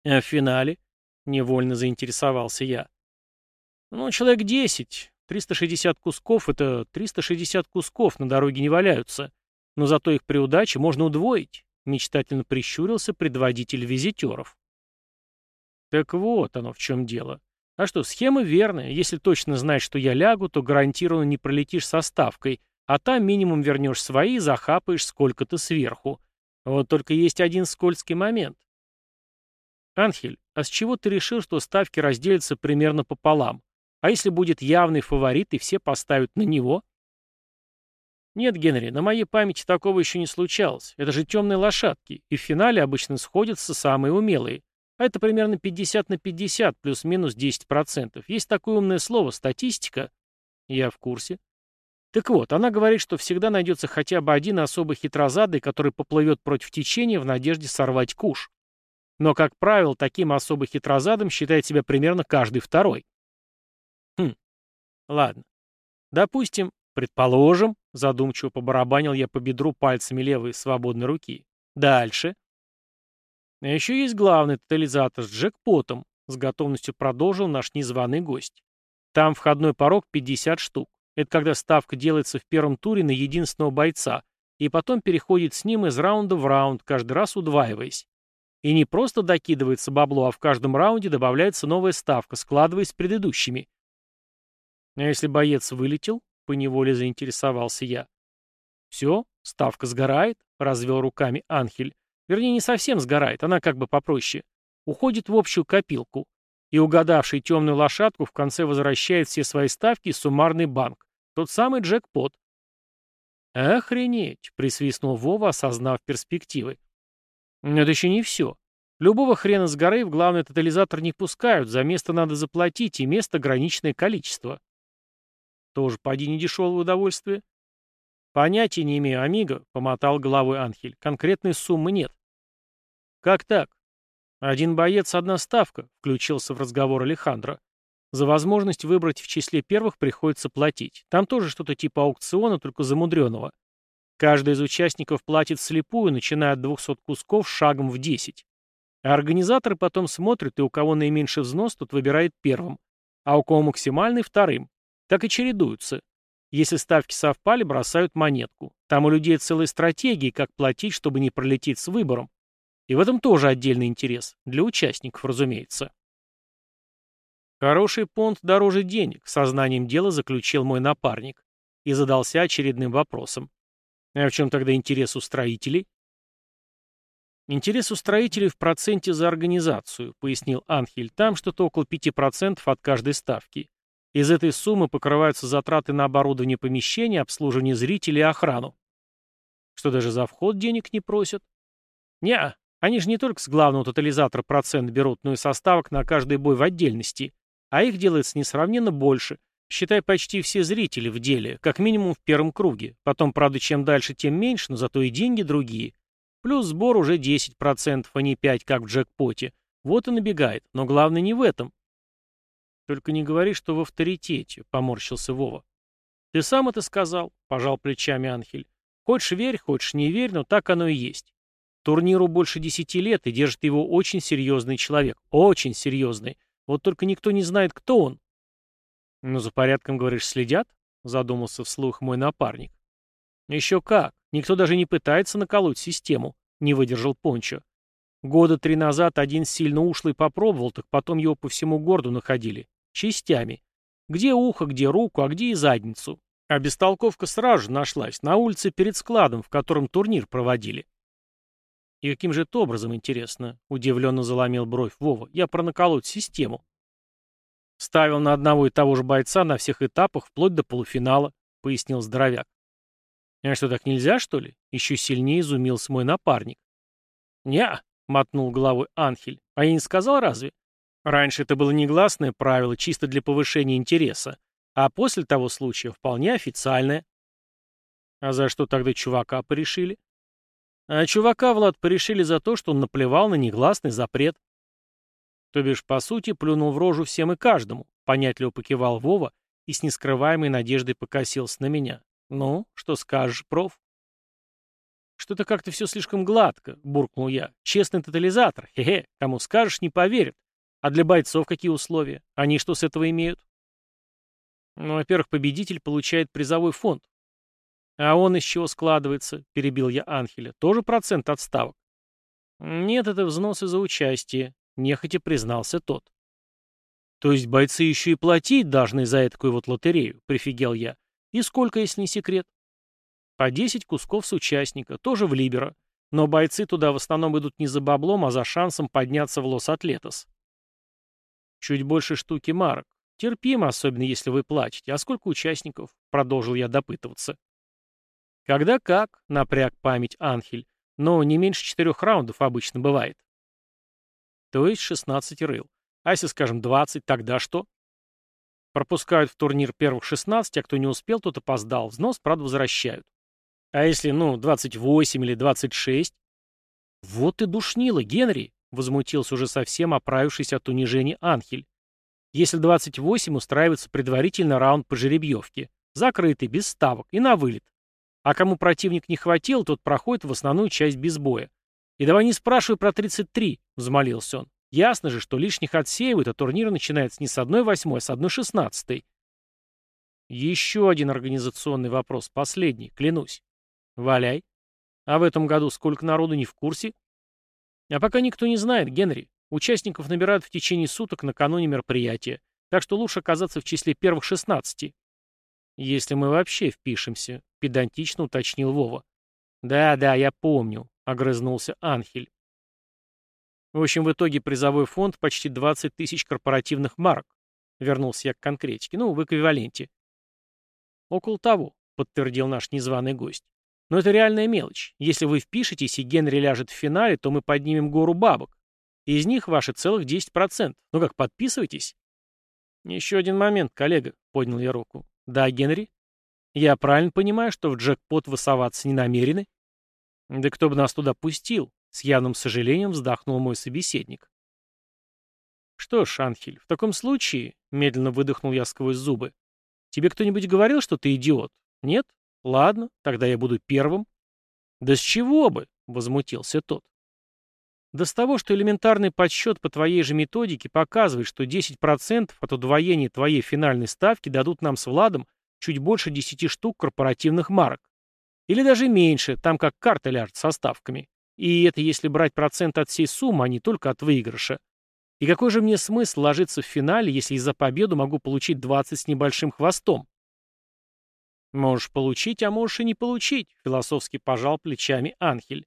«А в финале?» — невольно заинтересовался я. «Ну, человек десять. 360 кусков — это 360 кусков, на дороге не валяются. Но зато их при удаче можно удвоить», — мечтательно прищурился предводитель визитеров. «Так вот оно в чем дело. А что, схема верная. Если точно знаешь, что я лягу, то гарантированно не пролетишь со ставкой, а там минимум вернешь свои и захапаешь сколько-то сверху. Вот только есть один скользкий момент. Анхель, а с чего ты решил, что ставки разделятся примерно пополам? А если будет явный фаворит и все поставят на него? Нет, Генри, на моей памяти такого еще не случалось. Это же темные лошадки, и в финале обычно сходятся самые умелые. А это примерно 50 на 50, плюс-минус 10%. Есть такое умное слово «статистика». Я в курсе. Так вот, она говорит, что всегда найдется хотя бы один особо хитрозадый, который поплывет против течения в надежде сорвать куш. Но, как правило, таким особо хитрозадым считает себя примерно каждый второй. Хм, ладно. Допустим, предположим, задумчиво побарабанил я по бедру пальцами левой свободной руки. Дальше. А еще есть главный тотализатор с джекпотом, с готовностью продолжил наш незваный гость. Там входной порог 50 штук. Это когда ставка делается в первом туре на единственного бойца, и потом переходит с ним из раунда в раунд, каждый раз удваиваясь. И не просто докидывается бабло, а в каждом раунде добавляется новая ставка, складываясь с предыдущими. А если боец вылетел, поневоле заинтересовался я. Все, ставка сгорает, развел руками Анхель. Вернее, не совсем сгорает, она как бы попроще. Уходит в общую копилку. И угадавший темную лошадку в конце возвращает все свои ставки в суммарный банк. Тот самый джекпот. «Охренеть!» — присвистнул Вова, осознав перспективы. Но это еще не все. Любого хрена с горы в главный тотализатор не пускают, за место надо заплатить, и мест ограниченное количество. Тоже поди недешевое удовольствие. Понятия не имею, Амиго, — помотал головой Анхель. Конкретной суммы нет. «Как так?» «Один боец, одна ставка», — включился в разговор Алехандро. «За возможность выбрать в числе первых приходится платить. Там тоже что-то типа аукциона, только замудренного. Каждый из участников платит слепую, начиная от 200 кусков шагом в 10. А организаторы потом смотрят, и у кого наименьший взнос, тот выбирает первым, а у кого максимальный — вторым. Так и чередуются. Если ставки совпали, бросают монетку. Там у людей целые стратегии, как платить, чтобы не пролететь с выбором. И в этом тоже отдельный интерес. Для участников, разумеется. Хороший понт дороже денег, сознанием дела заключил мой напарник. И задался очередным вопросом. А в чем тогда интерес у строителей? Интерес у строителей в проценте за организацию, пояснил Анхель. Там что-то около 5% от каждой ставки. Из этой суммы покрываются затраты на оборудование помещения, обслуживание зрителей и охрану. Что даже за вход денег не просят? Не, они же не только с главного тотализатора процент берут, но и со ставок на каждый бой в отдельности. А их делается несравненно больше. Считай, почти все зрители в деле, как минимум в первом круге. Потом, правда, чем дальше, тем меньше, но зато и деньги другие. Плюс сбор уже 10%, а не 5%, как в джекпоте. Вот и набегает. Но главное не в этом. «Только не говори, что в авторитете», — поморщился Вова. «Ты сам это сказал», — пожал плечами Анхель. «Хочешь верь, хочешь не верь, но так оно и есть. Турниру больше десяти лет, и держит его очень серьезный человек. Очень серьезный. Вот только никто не знает, кто он». «Ну, за порядком, говоришь, следят?» — задумался вслух мой напарник. «Еще как. Никто даже не пытается наколоть систему», — не выдержал Пончо. Года три назад один сильно ушлый попробовал, так потом его по всему городу находили. Частями. Где ухо, где руку, а где и задницу. А бестолковка сразу же нашлась, на улице перед складом, в котором турнир проводили. И каким же это образом, интересно, удивленно заломил бровь Вова, я пронаколоть систему. Ставил на одного и того же бойца на всех этапах, вплоть до полуфинала, пояснил здоровяк. А что, так нельзя, что ли? Еще сильнее изумился мой напарник. «Не-а», мотнул головой Анхель. «А я не сказал разве? Раньше это было негласное правило, чисто для повышения интереса, а после того случая вполне официальное. А за что тогда чувака порешили? А чувака, Влад, порешили за то, что он наплевал на негласный запрет. То бишь, по сути, плюнул в рожу всем и каждому, понятливо покивал Вова и с нескрываемой надеждой покосился на меня. Ну, что скажешь, проф? Что-то как-то все слишком гладко, буркнул я. Честный тотализатор, хе-хе, кому скажешь, не поверят. А для бойцов какие условия? Они что с этого имеют? Ну, во-первых, победитель получает призовой фонд. А он из чего складывается? Перебил я Анхеля. Тоже процент от ставок? Нет, это взносы за участие, нехотя признался тот. То есть бойцы еще и платить должны за такую вот лотерею, прифигел я. И сколько, если не секрет? По 10 кусков с участника, тоже в Либера. Но бойцы туда в основном идут не за баблом, а за шансом подняться в Лос-Атлетос. Чуть больше штуки марок. Терпимо, особенно если вы платите. А сколько участников? Продолжил я допытываться. Когда как, напряг память Анхель. Но не меньше четырех раундов обычно бывает. То есть 16 рыл. А если, скажем, 20, тогда что? Пропускают в турнир первых 16, а кто не успел, тот опоздал. Взнос, правда, возвращают. А если, ну, 28 или 26? Вот и душнило, Генри. — возмутился уже совсем оправившись от унижения Анхель. «Если 28 устраивается предварительный раунд по жеребьевке, закрытый, без ставок, и на вылет. А кому противник не хватил, тот проходит в основную часть без боя. И давай не спрашивай про 33», — взмолился он. «Ясно же, что лишних отсеивают, а турнир начинается не с одной восьмой, а с одной шестнадцатой». Еще один организационный вопрос, последний, клянусь. Валяй. А в этом году сколько народу не в курсе? А пока никто не знает, Генри. Участников набирают в течение суток накануне мероприятия, так что лучше оказаться в числе первых 16. Если мы вообще впишемся, педантично уточнил Вова. Да-да, я помню, огрызнулся Анхель. В общем, в итоге призовой фонд почти 20 тысяч корпоративных марок. Вернулся я к конкретике, ну, в эквиваленте. Около того, подтвердил наш незваный гость. Но это реальная мелочь. Если вы впишетесь, и Генри ляжет в финале, то мы поднимем гору бабок. Из них ваши целых 10%. Ну как, подписывайтесь? Еще один момент, коллега, поднял я руку. Да, Генри? Я правильно понимаю, что в джекпот высоваться не намерены? Да кто бы нас туда пустил? С явным сожалением вздохнул мой собеседник. Что ж, Анхель, в таком случае, медленно выдохнул я сквозь зубы, тебе кто-нибудь говорил, что ты идиот? Нет? Ладно, тогда я буду первым. Да с чего бы? Возмутился тот. Да с того, что элементарный подсчет по твоей же методике показывает, что 10% от удвоения твоей финальной ставки дадут нам с Владом чуть больше 10 штук корпоративных марок. Или даже меньше, там как карта ляжет со ставками. И это если брать процент от всей суммы, а не только от выигрыша. И какой же мне смысл ложиться в финале, если за победу могу получить 20 с небольшим хвостом? Можешь получить, а можешь и не получить, философски пожал плечами Анхель.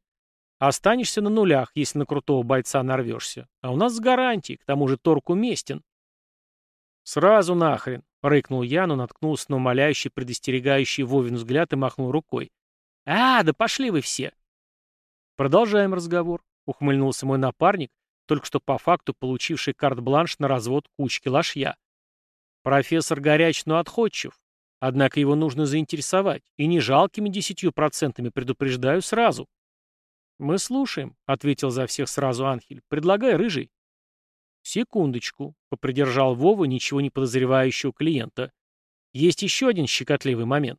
Останешься на нулях, если на крутого бойца нарвешься. А у нас с гарантией, к тому же торг уместен. Сразу нахрен, рыкнул я, но наткнулся на умоляющий, предостерегающий Вовин взгляд и махнул рукой. А, да пошли вы все. Продолжаем разговор, ухмыльнулся мой напарник, только что по факту получивший карт-бланш на развод кучки лошья. Профессор горяч, но отходчив. Однако его нужно заинтересовать, и не жалкими десятью процентами предупреждаю сразу. «Мы слушаем», — ответил за всех сразу Анхель. «Предлагай, рыжий». «Секундочку», — попридержал Вова ничего не подозревающего клиента. «Есть еще один щекотливый момент.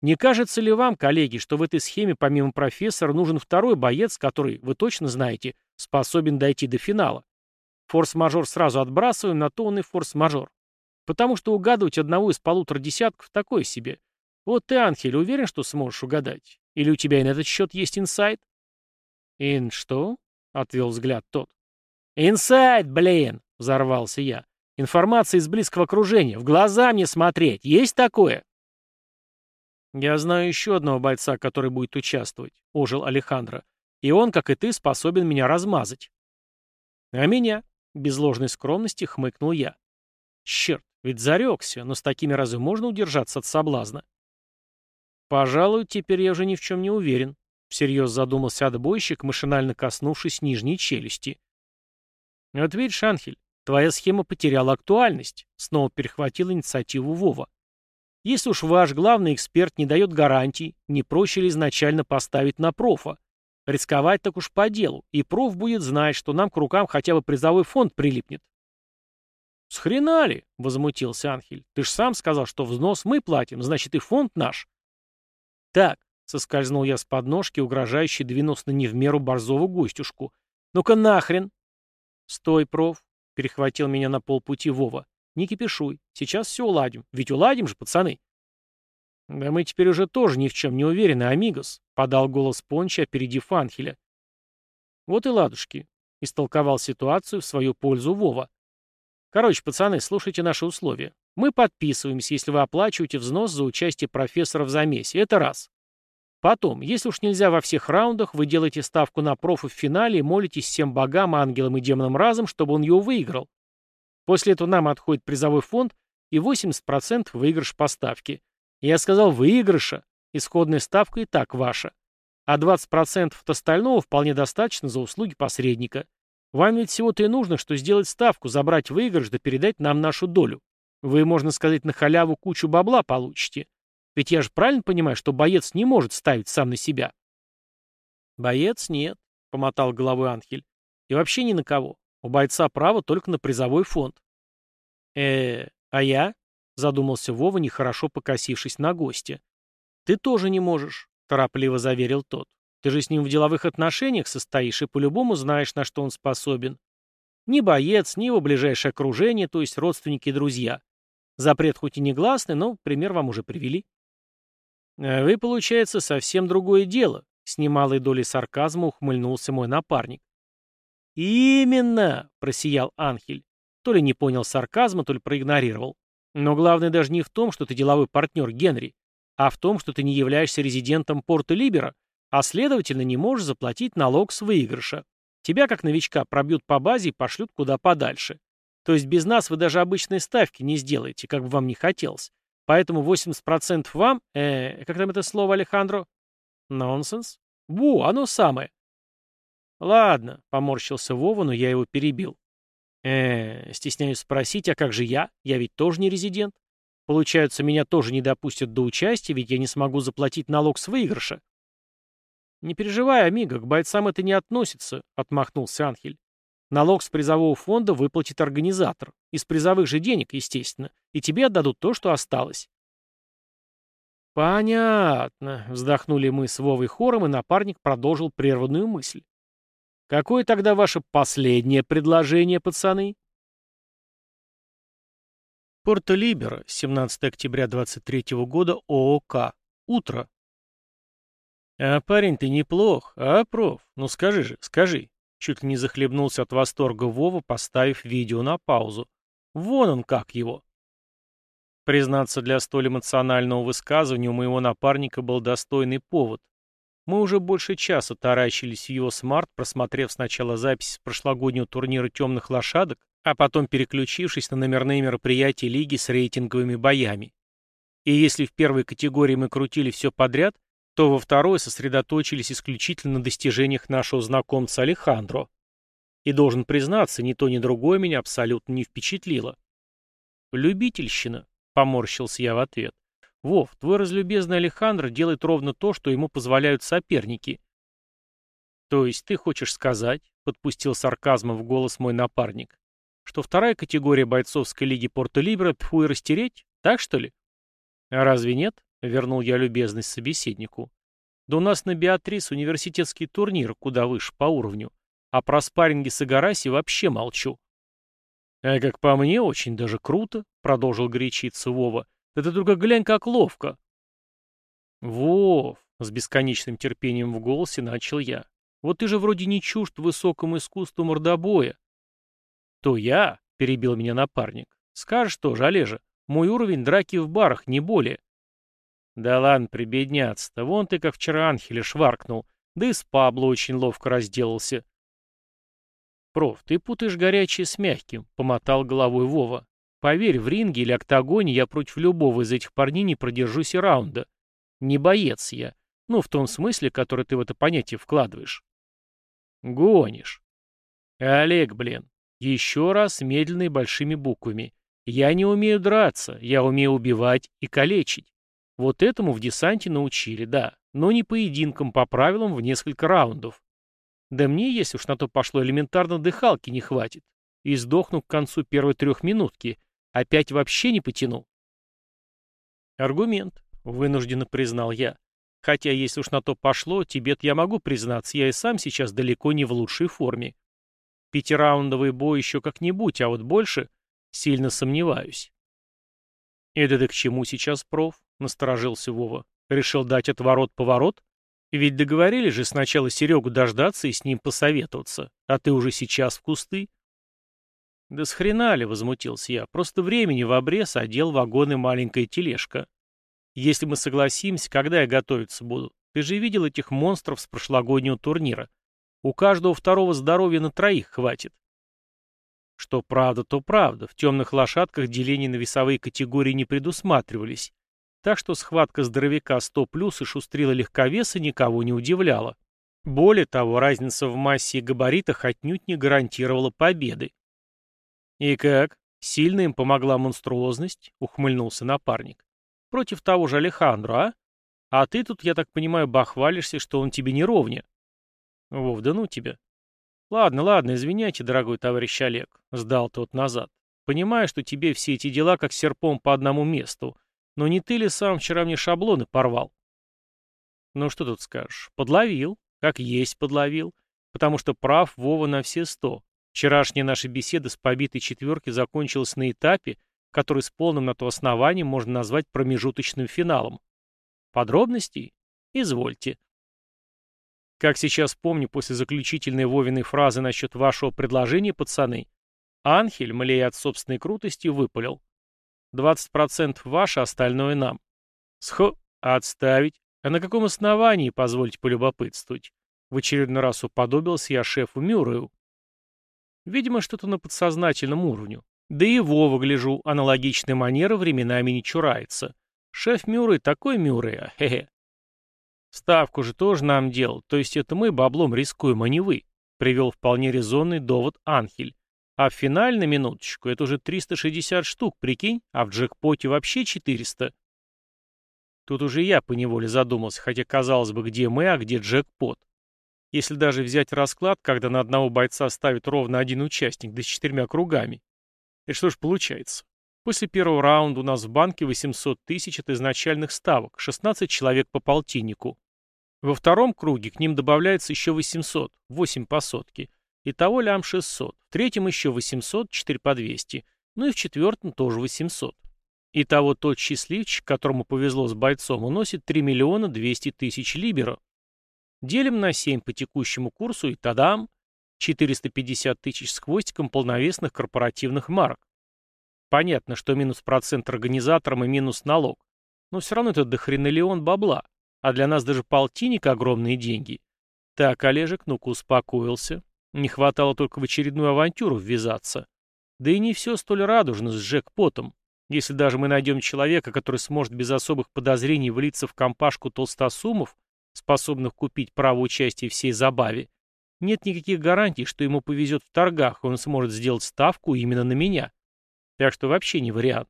Не кажется ли вам, коллеги, что в этой схеме помимо профессора нужен второй боец, который, вы точно знаете, способен дойти до финала? Форс-мажор сразу отбрасываем, на то он и форс-мажор. Потому что угадывать одного из полутора десятков такое себе. Вот ты, Анхель, уверен, что сможешь угадать? Или у тебя и на этот счет есть инсайт? «Ин что?» — отвел взгляд тот. «Инсайт, блин!» — взорвался я. «Информация из близкого окружения. В глаза мне смотреть. Есть такое?» «Я знаю еще одного бойца, который будет участвовать», — ожил Алехандро. «И он, как и ты, способен меня размазать». «А меня?» — без ложной скромности хмыкнул я. «Черт, ведь зарекся, но с такими разве можно удержаться от соблазна?» «Пожалуй, теперь я уже ни в чем не уверен», — всерьез задумался отбойщик, машинально коснувшись нижней челюсти. «Ответь, Шанхель, твоя схема потеряла актуальность», — снова перехватил инициативу Вова. Если уж ваш главный эксперт не дает гарантий, не проще ли изначально поставить на профа? Рисковать так уж по делу, и проф будет знать, что нам к рукам хотя бы призовой фонд прилипнет. «С хрена ли?» — возмутился Анхель. «Ты ж сам сказал, что взнос мы платим, значит и фонд наш». «Так», — соскользнул я с подножки, угрожающе двинулся на не в меру борзову гостюшку. «Ну-ка нахрен!» «Стой, проф!» — перехватил меня на полпути Вова. Не кипишуй. Сейчас все уладим. Ведь уладим же, пацаны. Да мы теперь уже тоже ни в чем не уверены, амигос, подал голос Понча, опередив Анхеля. Вот и ладушки. Истолковал ситуацию в свою пользу Вова. Короче, пацаны, слушайте наши условия. Мы подписываемся, если вы оплачиваете взнос за участие профессора в замесе. Это раз. Потом, если уж нельзя во всех раундах, вы делаете ставку на профу в финале и молитесь всем богам, ангелам и демонам разом, чтобы он его выиграл. После этого нам отходит призовой фонд и 80% выигрыш по ставке. Я сказал выигрыша. Исходная ставка и так ваша. А 20% от остального вполне достаточно за услуги посредника. Вам ведь всего-то и нужно, что сделать ставку, забрать выигрыш да передать нам нашу долю. Вы, можно сказать, на халяву кучу бабла получите. Ведь я же правильно понимаю, что боец не может ставить сам на себя? Боец нет, — помотал головой Анхель. И вообще ни на кого. У бойца право только на призовой фонд. э а я?» — задумался Вова, нехорошо покосившись на гостя. «Ты тоже не можешь», — торопливо заверил тот. «Ты же с ним в деловых отношениях состоишь и по-любому знаешь, на что он способен. Ни боец, ни его ближайшее окружение, то есть родственники и друзья. Запрет хоть и негласный, но пример вам уже привели». «А вы, получается, совсем другое дело», — с немалой долей сарказма ухмыльнулся мой напарник. «Именно!» — просиял Анхель. То ли не понял сарказма, то ли проигнорировал. «Но главное даже не в том, что ты деловой партнер Генри, а в том, что ты не являешься резидентом порта Либера, а следовательно не можешь заплатить налог с выигрыша. Тебя, как новичка, пробьют по базе и пошлют куда подальше. То есть без нас вы даже обычные ставки не сделаете, как бы вам не хотелось. Поэтому 80% вам... Э, как там это слово, Алехандро? Нонсенс? Бу, оно самое. «Ладно», — поморщился Вова, но я его перебил. э стесняюсь спросить, а как же я? Я ведь тоже не резидент. Получается, меня тоже не допустят до участия, ведь я не смогу заплатить налог с выигрыша». «Не переживай, Амиго, к бойцам это не относится», — отмахнулся Анхель. «Налог с призового фонда выплатит организатор. Из призовых же денег, естественно. И тебе отдадут то, что осталось». «Понятно», — вздохнули мы с Вовой хором, и напарник продолжил прерванную мысль. Какое тогда ваше последнее предложение, пацаны? Порто-Либеро, 17 октября 23 года, ООК. Утро. А парень ты неплох, а, проф? Ну скажи же, скажи. Чуть ли не захлебнулся от восторга Вова, поставив видео на паузу. Вон он как его. Признаться, для столь эмоционального высказывания у моего напарника был достойный повод. Мы уже больше часа таращились в его смарт, просмотрев сначала запись с прошлогоднего турнира темных лошадок, а потом переключившись на номерные мероприятия лиги с рейтинговыми боями. И если в первой категории мы крутили все подряд, то во второй сосредоточились исключительно на достижениях нашего знакомца Алехандро. И должен признаться, ни то, ни другое меня абсолютно не впечатлило. «Любительщина», — поморщился я в ответ. Вов, твой разлюбезный Алехандро делает ровно то, что ему позволяют соперники. То есть ты хочешь сказать, подпустил сарказмом в голос мой напарник, что вторая категория бойцовской лиги Порто-Либро пфу и растереть? Так что ли? А разве нет? Вернул я любезность собеседнику. Да у нас на Беатрис университетский турнир, куда выше по уровню. А про спарринги с Агараси вообще молчу. А как по мне, очень даже круто, продолжил горячиться Вова. Да ты только глянь, как ловко. Вов, с бесконечным терпением в голосе начал я. Вот ты же вроде не чужд высокому искусству мордобоя. То я, перебил меня напарник. Скажешь тоже, Олежа, мой уровень драки в барах, не более. Да ладно прибедняться-то, вон ты как вчера Анхеля шваркнул, да и с Пабло очень ловко разделался. Проф, ты путаешь горячее с мягким, помотал головой Вова. Поверь, в ринге или октагоне я против любого из этих парней не продержусь и раунда. Не боец я. Ну, в том смысле, который ты в это понятие вкладываешь. Гонишь. Олег, блин. Еще раз медленно и большими буквами. Я не умею драться, я умею убивать и калечить. Вот этому в десанте научили, да, но не поединкам по правилам в несколько раундов. Да мне, если уж на то пошло, элементарно дыхалки не хватит. И сдохну к концу первой трехминутки, Опять вообще не потянул. Аргумент, вынужденно признал я. Хотя, если уж на то пошло, тебе я могу признаться, я и сам сейчас далеко не в лучшей форме. Пятираундовый бой еще как-нибудь, а вот больше сильно сомневаюсь. «Это ты к чему сейчас, проф?» — насторожился Вова. «Решил дать отворот-поворот? Ведь договорились же сначала Серегу дождаться и с ним посоветоваться, а ты уже сейчас в кусты. «Да с хрена ли?» — возмутился я. «Просто времени в обрез, а дел вагоны маленькая тележка. Если мы согласимся, когда я готовиться буду? Ты же видел этих монстров с прошлогоднего турнира. У каждого второго здоровья на троих хватит». Что правда, то правда. В темных лошадках деления на весовые категории не предусматривались. Так что схватка здоровяка 100 плюс и шустрила легковеса никого не удивляла. Более того, разница в массе и габаритах отнюдь не гарантировала победы. «И как? Сильно им помогла монструозность?» — ухмыльнулся напарник. «Против того же Алехандро, а? А ты тут, я так понимаю, бахвалишься, что он тебе не ровня». «Вов, да ну тебя». «Ладно, ладно, извиняйте, дорогой товарищ Олег», — сдал тот назад. «Понимаю, что тебе все эти дела как серпом по одному месту, но не ты ли сам вчера мне шаблоны порвал?» «Ну что тут скажешь? Подловил, как есть подловил, потому что прав Вова на все сто. Вчерашняя наша беседа с побитой четверки закончилась на этапе, который с полным на то основанием можно назвать промежуточным финалом. Подробностей? Извольте. Как сейчас помню после заключительной Вовиной фразы насчет вашего предложения, пацаны, Анхель, млея от собственной крутости, выпалил. 20% ваше, остальное нам. Схо... Отставить. А на каком основании, позвольте полюбопытствовать? В очередной раз уподобился я шефу Мюррею. Видимо, что-то на подсознательном уровне. Да и Вова, гляжу, аналогичной манеры временами не чурается. Шеф Мюррей такой Мюррей, а хе-хе. Ставку же тоже нам делал, то есть это мы баблом рискуем, а не вы, привел вполне резонный довод Анхель. А в финале, на минуточку, это уже 360 штук, прикинь, а в джекпоте вообще 400. Тут уже я поневоле задумался, хотя казалось бы, где мы, а где джекпот. Если даже взять расклад, когда на одного бойца ставит ровно один участник, да с четырьмя кругами. И что ж получается? После первого раунда у нас в банке 800 тысяч от изначальных ставок, 16 человек по полтиннику. Во втором круге к ним добавляется еще 800, 8 по сотке. Итого лям 600. В третьем еще 800, 4 по 200. Ну и в четвертом тоже 800. Итого тот счастливчик, которому повезло с бойцом, уносит 3 миллиона 200 тысяч либера. Делим на 7 по текущему курсу и тадам! 450 тысяч с хвостиком полновесных корпоративных марок. Понятно, что минус процент организаторам и минус налог. Но все равно это дохренелион бабла. А для нас даже полтинник огромные деньги. Так, Олежек, ну-ка успокоился. Не хватало только в очередную авантюру ввязаться. Да и не все столь радужно с джекпотом. Если даже мы найдем человека, который сможет без особых подозрений влиться в компашку толстосумов, способных купить право участия всей забаве, нет никаких гарантий, что ему повезет в торгах, и он сможет сделать ставку именно на меня. Так что вообще не вариант.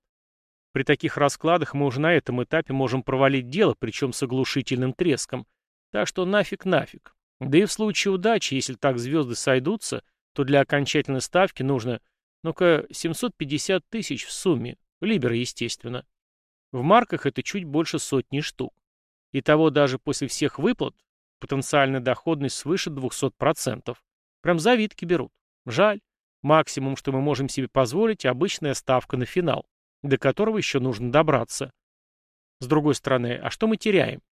При таких раскладах мы уже на этом этапе можем провалить дело, причем с оглушительным треском. Так что нафиг нафиг. Да и в случае удачи, если так звезды сойдутся, то для окончательной ставки нужно, ну-ка, 750 тысяч в сумме. Либер, естественно. В марках это чуть больше сотни штук. Итого даже после всех выплат потенциальная доходность свыше 200%. Прям завидки берут. Жаль. Максимум, что мы можем себе позволить, обычная ставка на финал, до которого еще нужно добраться. С другой стороны, а что мы теряем?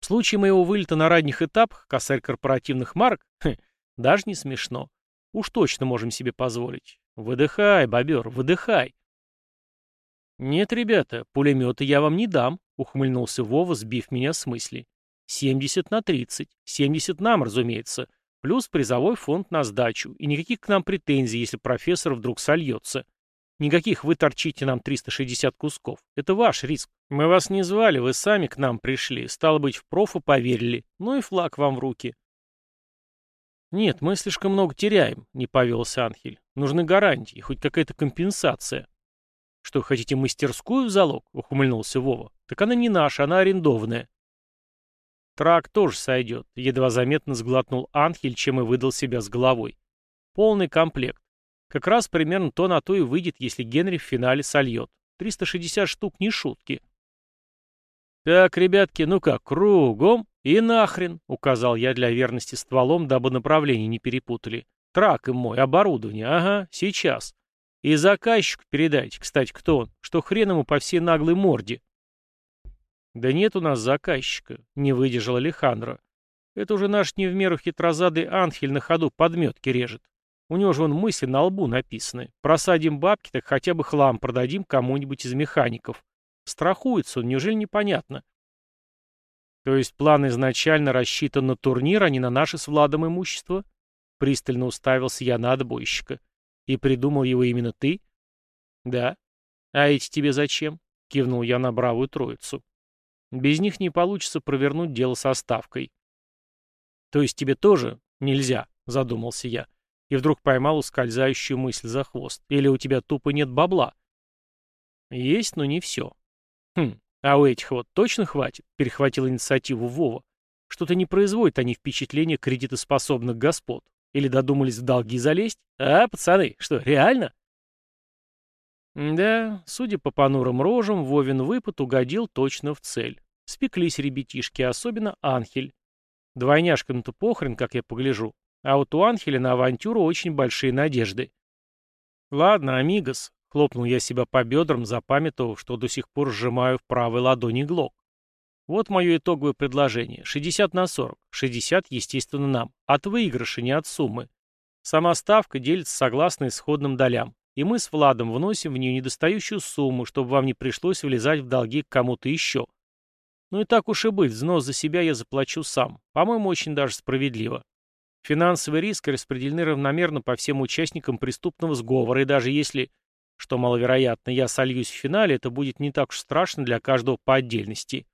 В случае моего вылета на ранних этапах, косарь корпоративных марок, хм, даже не смешно. Уж точно можем себе позволить. Выдыхай, бобер, выдыхай. «Нет, ребята, пулеметы я вам не дам», — ухмыльнулся Вова, сбив меня с мысли. «70 на 30. 70 нам, разумеется. Плюс призовой фонд на сдачу. И никаких к нам претензий, если профессор вдруг сольется. Никаких вы торчите нам 360 кусков. Это ваш риск. Мы вас не звали, вы сами к нам пришли. Стало быть, в профу поверили. Ну и флаг вам в руки». «Нет, мы слишком много теряем», — не повелся Анхель. «Нужны гарантии, хоть какая-то компенсация». «Что, хотите мастерскую в залог?» — ухмыльнулся Вова. «Так она не наша, она арендованная». «Трак тоже сойдет», — едва заметно сглотнул Анхель, чем и выдал себя с головой. «Полный комплект. Как раз примерно то на то и выйдет, если Генри в финале сольет. 360 штук не шутки». «Так, ребятки, ну как, кругом и нахрен», — указал я для верности стволом, дабы направление не перепутали. «Трак им мой, оборудование, ага, сейчас». И заказчику передайте, кстати, кто он, что хрен ему по всей наглой морде. Да нет у нас заказчика, не выдержал Алехандро. Это уже наш не в меру хитрозадый Анхель на ходу подметки режет. У него же вон мысли на лбу написаны. Просадим бабки, так хотя бы хлам продадим кому-нибудь из механиков. Страхуется он, неужели непонятно? То есть план изначально рассчитан на турнир, а не на наше с Владом имущество? Пристально уставился я на отбойщика. И придумал его именно ты? Да. А эти тебе зачем? Кивнул я на бравую троицу. Без них не получится провернуть дело со ставкой. То есть тебе тоже нельзя, задумался я. И вдруг поймал ускользающую мысль за хвост. Или у тебя тупо нет бабла? Есть, но не все. Хм, а у этих вот точно хватит? Перехватил инициативу Вова. Что-то не производит они впечатления кредитоспособных господ. Или додумались в долги залезть? А, пацаны, что, реально? Да, судя по понурым рожам, Вовин выпад угодил точно в цель. Спеклись ребятишки, особенно Анхель. Двойняшкам-то похрен, как я погляжу. А вот у Анхеля на авантюру очень большие надежды. Ладно, амигос, хлопнул я себя по бедрам, запамятовав, что до сих пор сжимаю в правой ладони глок. Вот мое итоговое предложение. 60 на 40. 60, естественно, нам. От выигрыша, не от суммы. Сама ставка делится согласно исходным долям. И мы с Владом вносим в нее недостающую сумму, чтобы вам не пришлось влезать в долги к кому-то еще. Ну и так уж и быть, взнос за себя я заплачу сам. По-моему, очень даже справедливо. Финансовые риски распределены равномерно по всем участникам преступного сговора, и даже если, что маловероятно, я сольюсь в финале, это будет не так уж страшно для каждого по отдельности.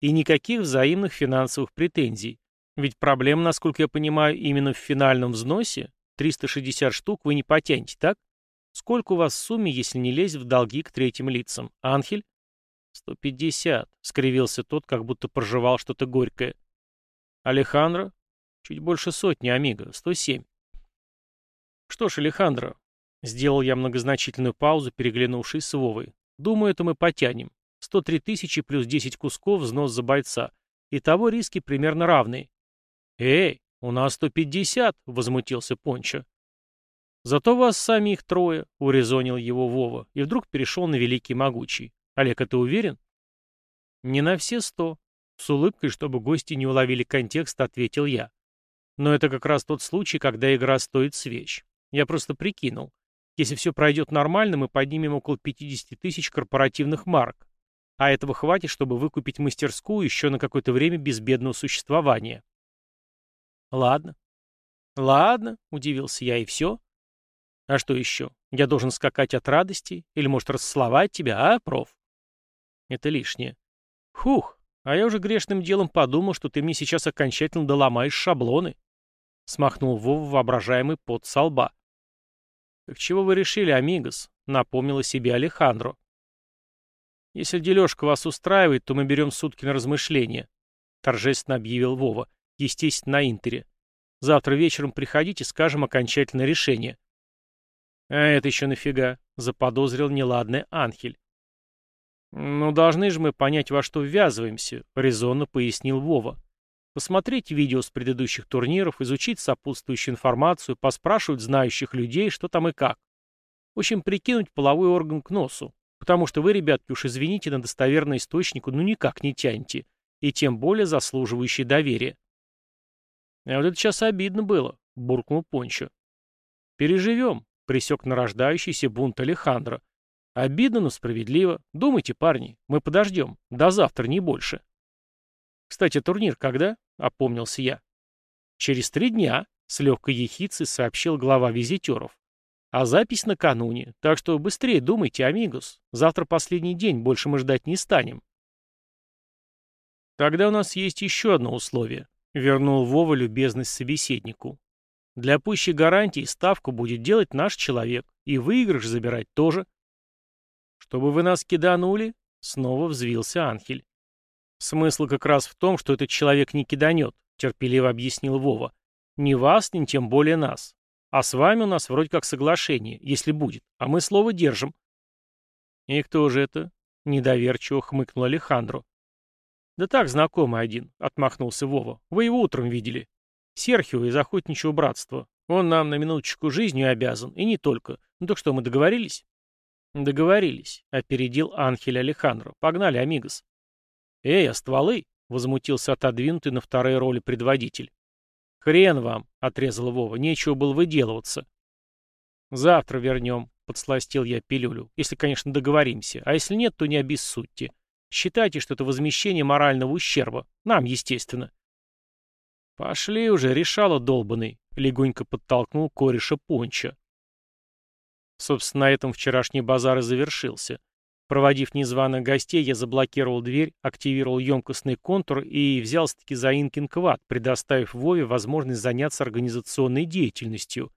И никаких взаимных финансовых претензий. Ведь проблема, насколько я понимаю, именно в финальном взносе. 360 штук вы не потянете, так? Сколько у вас в сумме, если не лезть в долги к третьим лицам? Анхель? 150, скривился тот, как будто проживал что-то горькое. Алехандро? Чуть больше сотни, Амиго, 107. Что ж, Алехандро, сделал я многозначительную паузу, переглянувшись с Вовой. Думаю, это мы потянем. 103 тысячи плюс 10 кусков взнос за бойца. Итого риски примерно равны. «Эй, у нас 150!» — возмутился Пончо. «Зато вас самих трое», — урезонил его Вова, и вдруг перешел на Великий Могучий. «Олег, а ты уверен?» «Не на все сто», — с улыбкой, чтобы гости не уловили контекст, ответил я. «Но это как раз тот случай, когда игра стоит свеч. Я просто прикинул. Если все пройдет нормально, мы поднимем около 50 тысяч корпоративных марок. А этого хватит, чтобы выкупить мастерскую еще на какое-то время безбедного существования. Ладно. Ладно, удивился я, и все. А что еще? Я должен скакать от радости? Или, может, расцеловать тебя, а, проф? Это лишнее. Хух, а я уже грешным делом подумал, что ты мне сейчас окончательно доломаешь шаблоны. Смахнул Вова воображаемый пот со лба. «Так чего вы решили, амигос?» — напомнила себе Алехандро. «Если дележка вас устраивает, то мы берем сутки на размышление», — торжественно объявил Вова, естественно, на Интере. «Завтра вечером приходите, скажем окончательное решение». «А это еще нафига?» — заподозрил неладный Анхель. «Ну, должны же мы понять, во что ввязываемся», — резонно пояснил Вова. Посмотреть видео с предыдущих турниров, изучить сопутствующую информацию, поспрашивать знающих людей, что там и как. В общем, прикинуть половой орган к носу. Потому что вы, ребятки, уж извините, на достоверный источник ну никак не тянете. И тем более заслуживающий доверия. А вот это сейчас обидно было, буркнул Пончо. Переживем, присек нарождающийся бунт Алехандро. Обидно, но справедливо. Думайте, парни, мы подождем. До завтра, не больше. Кстати, турнир когда? — опомнился я. «Через три дня», — с легкой ехицей сообщил глава визитеров. «А запись накануне, так что быстрее думайте, амигус. Завтра последний день, больше мы ждать не станем». «Тогда у нас есть еще одно условие», — вернул Вова любезность собеседнику. «Для пущей гарантии ставку будет делать наш человек, и выигрыш забирать тоже». «Чтобы вы нас киданули?» — снова взвился Анхель. «Смысл как раз в том, что этот человек не киданет», — терпеливо объяснил Вова. «Ни вас, ни тем более нас. А с вами у нас вроде как соглашение, если будет, а мы слово держим». «И кто же это?» — недоверчиво хмыкнул Алехандро. «Да так, знакомый один», — отмахнулся Вова. «Вы его утром видели. Серхио из Охотничьего братства. Он нам на минуточку жизнью обязан, и не только. Ну так что, мы договорились?» «Договорились», — опередил Анхель Алехандро. «Погнали, амигос». «Эй, а стволы?» — возмутился отодвинутый на второй роли предводитель. «Хрен вам!» — отрезал Вова. «Нечего было выделываться». «Завтра вернем», — подсластил я пилюлю. «Если, конечно, договоримся. А если нет, то не обессудьте. Считайте, что это возмещение морального ущерба. Нам, естественно». «Пошли уже, решало долбанный», — легонько подтолкнул кореша Понча. Собственно, на этом вчерашний базар и завершился. Проводив незваных гостей, я заблокировал дверь, активировал емкостный контур и взялся-таки за Инкин предоставив Вове возможность заняться организационной деятельностью.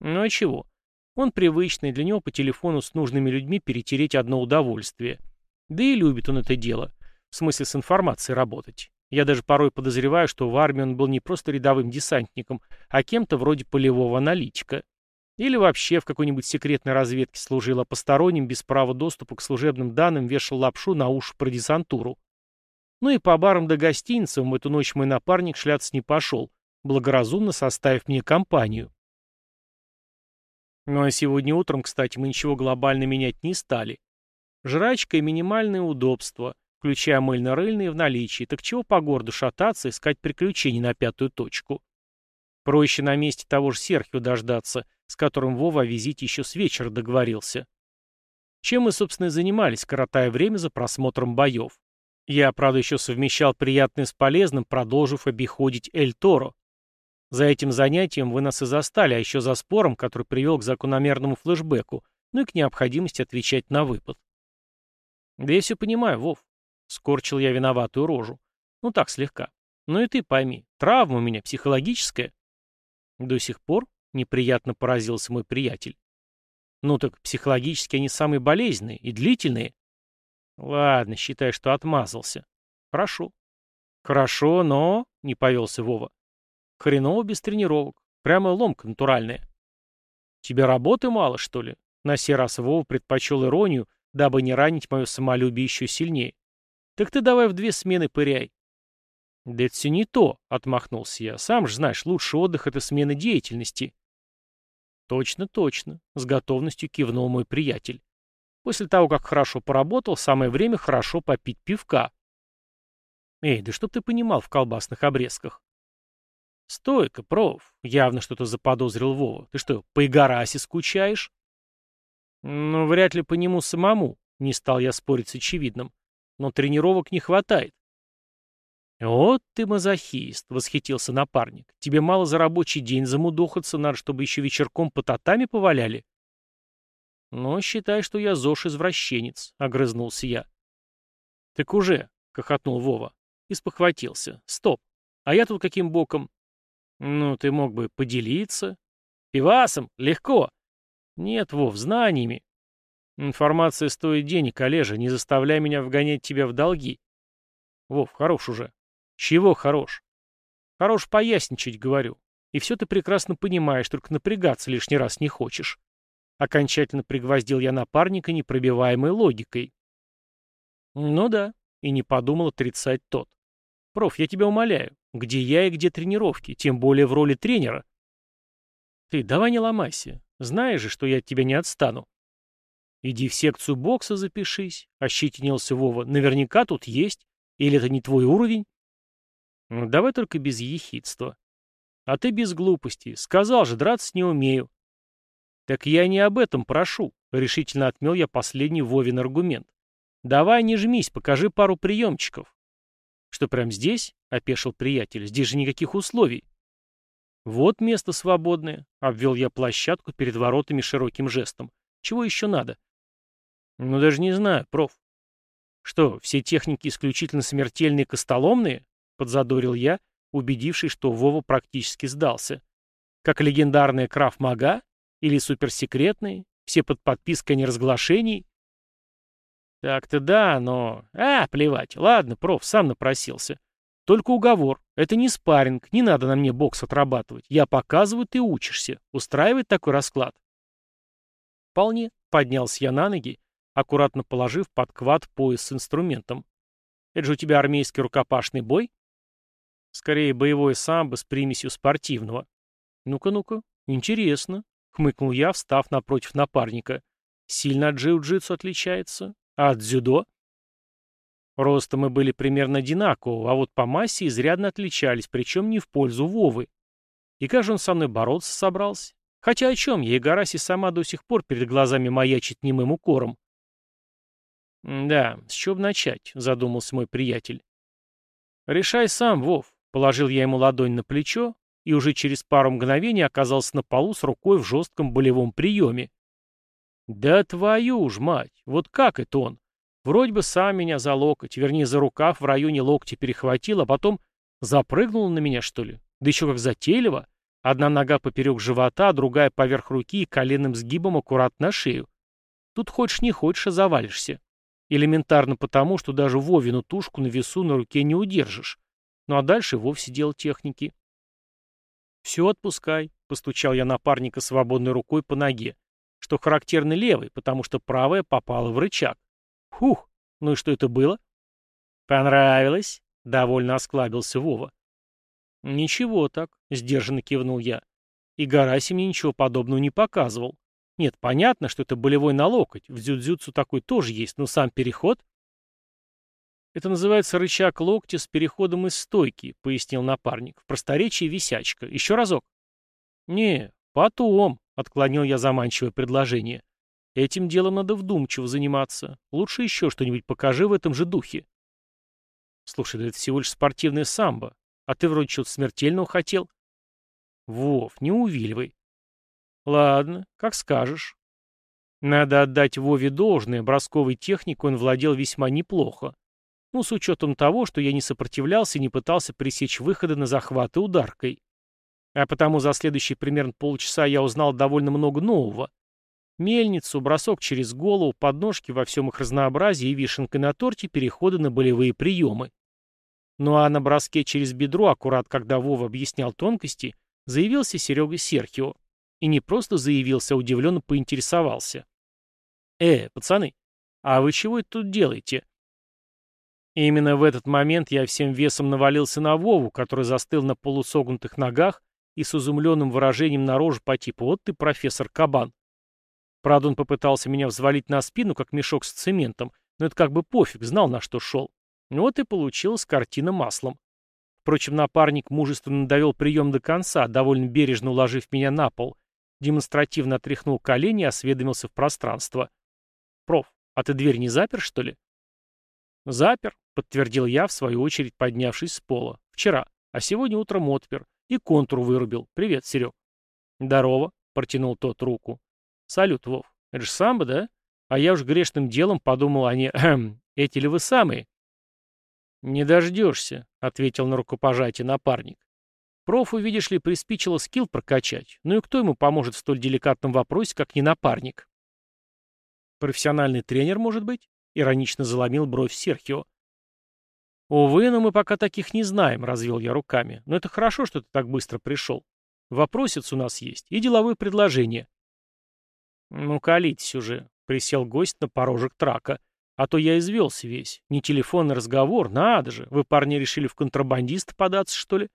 Ну а чего? Он привычный, для него по телефону с нужными людьми перетереть одно удовольствие. Да и любит он это дело. В смысле с информацией работать. Я даже порой подозреваю, что в армии он был не просто рядовым десантником, а кем-то вроде полевого аналитика. Или вообще в какой-нибудь секретной разведке служил, а посторонним без права доступа к служебным данным вешал лапшу на уши про десантуру. Ну и по барам да гостиницам в эту ночь мой напарник шляться не пошел, благоразумно составив мне компанию. Ну а сегодня утром, кстати, мы ничего глобально менять не стали. Жрачка и минимальное удобство, включая мыльно-рыльные в наличии, так чего по городу шататься, искать приключений на пятую точку. Проще на месте того же Серхио дождаться, с которым Вова о еще с вечера договорился. Чем мы, собственно, и занимались, коротая время за просмотром боев. Я, правда, еще совмещал приятное с полезным, продолжив обиходить Эль Торо. За этим занятием вы нас и застали, а еще за спором, который привел к закономерному флешбеку, ну и к необходимости отвечать на выпад. Да я все понимаю, Вов. Скорчил я виноватую рожу. Ну так, слегка. Ну и ты пойми, травма у меня психологическая. До сих пор Неприятно поразился мой приятель. Ну так психологически они самые болезненные и длительные. Ладно, считай, что отмазался. Хорошо. Хорошо, но... Не повелся Вова. Хреново без тренировок. Прямо ломка натуральная. Тебе работы мало, что ли? На сей раз Вова предпочел иронию, дабы не ранить мое самолюбие еще сильнее. Так ты давай в две смены пыряй. «Да это все не то», — отмахнулся я. «Сам же знаешь, лучший отдых — это смена деятельности». «Точно, точно», — с готовностью кивнул мой приятель. «После того, как хорошо поработал, самое время хорошо попить пивка». «Эй, да чтоб ты понимал в колбасных обрезках». «Стойка, проф», — явно что-то заподозрил Вова. «Ты что, по Игорасе скучаешь?» «Ну, вряд ли по нему самому», — не стал я спорить с очевидным. «Но тренировок не хватает». «Вот ты мазохист», — восхитился напарник. «Тебе мало за рабочий день замудохаться, надо, чтобы еще вечерком по татами поваляли?» «Ну, считай, что я ЗОЖ-извращенец», — огрызнулся я. «Так уже», — хохотнул Вова. И спохватился. «Стоп. А я тут каким боком?» «Ну, ты мог бы поделиться». «Пивасом? Легко». «Нет, Вов, знаниями». «Информация стоит денег, Олежа, не заставляй меня вгонять тебя в долги». «Вов, хорош уже. Чего хорош? Хорош поясничать, говорю. И все ты прекрасно понимаешь, только напрягаться лишний раз не хочешь. Окончательно пригвоздил я напарника непробиваемой логикой. Ну да, и не подумал отрицать тот. Проф, я тебя умоляю, где я и где тренировки, тем более в роли тренера. Ты давай не ломайся. Знаешь же, что я от тебя не отстану. Иди в секцию бокса запишись, ощетинился Вова. Наверняка тут есть. Или это не твой уровень? Ну, давай только без ехидства. А ты без глупости. Сказал же, драться не умею. Так я не об этом прошу, решительно отмел я последний Вовин аргумент. Давай не жмись, покажи пару приемчиков. Что, прям здесь? — опешил приятель. Здесь же никаких условий. Вот место свободное, — обвел я площадку перед воротами широким жестом. Чего еще надо? Ну, даже не знаю, проф. Что, все техники исключительно смертельные костоломные? подзадорил я, убедившись, что Вова практически сдался. Как легендарные краф-мага? Или суперсекретные? Все под подпиской о неразглашении? Так-то да, но... А, плевать. Ладно, проф, сам напросился. Только уговор. Это не спарринг, не надо на мне бокс отрабатывать. Я показываю, ты учишься. Устраивает такой расклад? Вполне. Поднялся я на ноги, аккуратно положив подквад пояс с инструментом. Это же у тебя армейский рукопашный бой? Скорее, боевое самбо с примесью спортивного. Ну-ка, ну-ка, интересно, хмыкнул я, встав напротив напарника. Сильно от джиу-джитсу отличается? А от дзюдо? Ростом мы были примерно одинакового, а вот по массе изрядно отличались, причем не в пользу Вовы. И как же он со мной бороться собрался? Хотя о чем я, Игараси сама до сих пор перед глазами маячит немым укором. «Да, с чего начать?» — задумался мой приятель. «Решай сам, Вов. Положил я ему ладонь на плечо и уже через пару мгновений оказался на полу с рукой в жестком болевом приеме. Да твою ж мать, вот как это он? Вроде бы сам меня за локоть, вернее за рукав в районе локтя перехватил, а потом запрыгнул на меня, что ли? Да еще как затейливо. Одна нога поперек живота, другая поверх руки и коленным сгибом аккуратно на шею. Тут хочешь не хочешь, а завалишься. Элементарно потому, что даже Вовину тушку на весу на руке не удержишь. Ну а дальше вовсе дело техники. «Все отпускай», — постучал я напарника свободной рукой по ноге, что характерно левой, потому что правая попала в рычаг. «Хух, ну и что это было?» «Понравилось?» — довольно осклабился Вова. «Ничего так», — сдержанно кивнул я. И Гараси мне ничего подобного не показывал. Нет, понятно, что это болевой на локоть, в дзюдзюцу такой тоже есть, но сам переход... «Это называется рычаг локтя с переходом из стойки», — пояснил напарник. «В просторечии висячка. Еще разок». «Не, потом», — отклонил я заманчивое предложение. «Этим делом надо вдумчиво заниматься. Лучше еще что-нибудь покажи в этом же духе». «Слушай, да это всего лишь спортивное самбо. А ты вроде что-то смертельного хотел». «Вов, не увиливай». «Ладно, как скажешь». Надо отдать Вове должное, бросковой техникой он владел весьма неплохо. Ну, с учетом того, что я не сопротивлялся и не пытался пресечь выходы на захваты ударкой. А потому за следующие примерно полчаса я узнал довольно много нового. Мельницу, бросок через голову, подножки во всем их разнообразии и вишенкой на торте переходы на болевые приемы. Ну а на броске через бедро, аккурат когда Вова объяснял тонкости, заявился Серега Серхио. И не просто заявился, а удивленно поинтересовался. «Э, пацаны, а вы чего это тут делаете?» И именно в этот момент я всем весом навалился на Вову, который застыл на полусогнутых ногах и с изумленным выражением на роже по типу «Вот ты, профессор Кабан». Правда, он попытался меня взвалить на спину, как мешок с цементом, но это как бы пофиг, знал, на что шел. Вот и получилась картина маслом. Впрочем, напарник мужественно довел прием до конца, довольно бережно уложив меня на пол, демонстративно отряхнул колени и осведомился в пространство. «Проф, а ты дверь не запер, что ли?» «Запер», — подтвердил я, в свою очередь поднявшись с пола. «Вчера, а сегодня утром отпер. И контур вырубил. Привет, Серег». «Здорово», — протянул тот руку. «Салют, Вов. Это же самбо, да? А я уж грешным делом подумал, они... Эм, эти ли вы самые?» «Не дождешься», — ответил на рукопожатие напарник. «Профу, видишь ли, приспичило скилл прокачать. Ну и кто ему поможет в столь деликатном вопросе, как не напарник?» «Профессиональный тренер, может быть?» — иронично заломил бровь Серхио. «Увы, но мы пока таких не знаем», — развел я руками. «Но это хорошо, что ты так быстро пришел. Вопросец у нас есть и деловые предложения». «Ну, колитесь уже», — присел гость на порожек трака. А то я извелся весь. Не телефонный разговор, надо же. Вы, парни, решили в контрабандиста податься, что ли?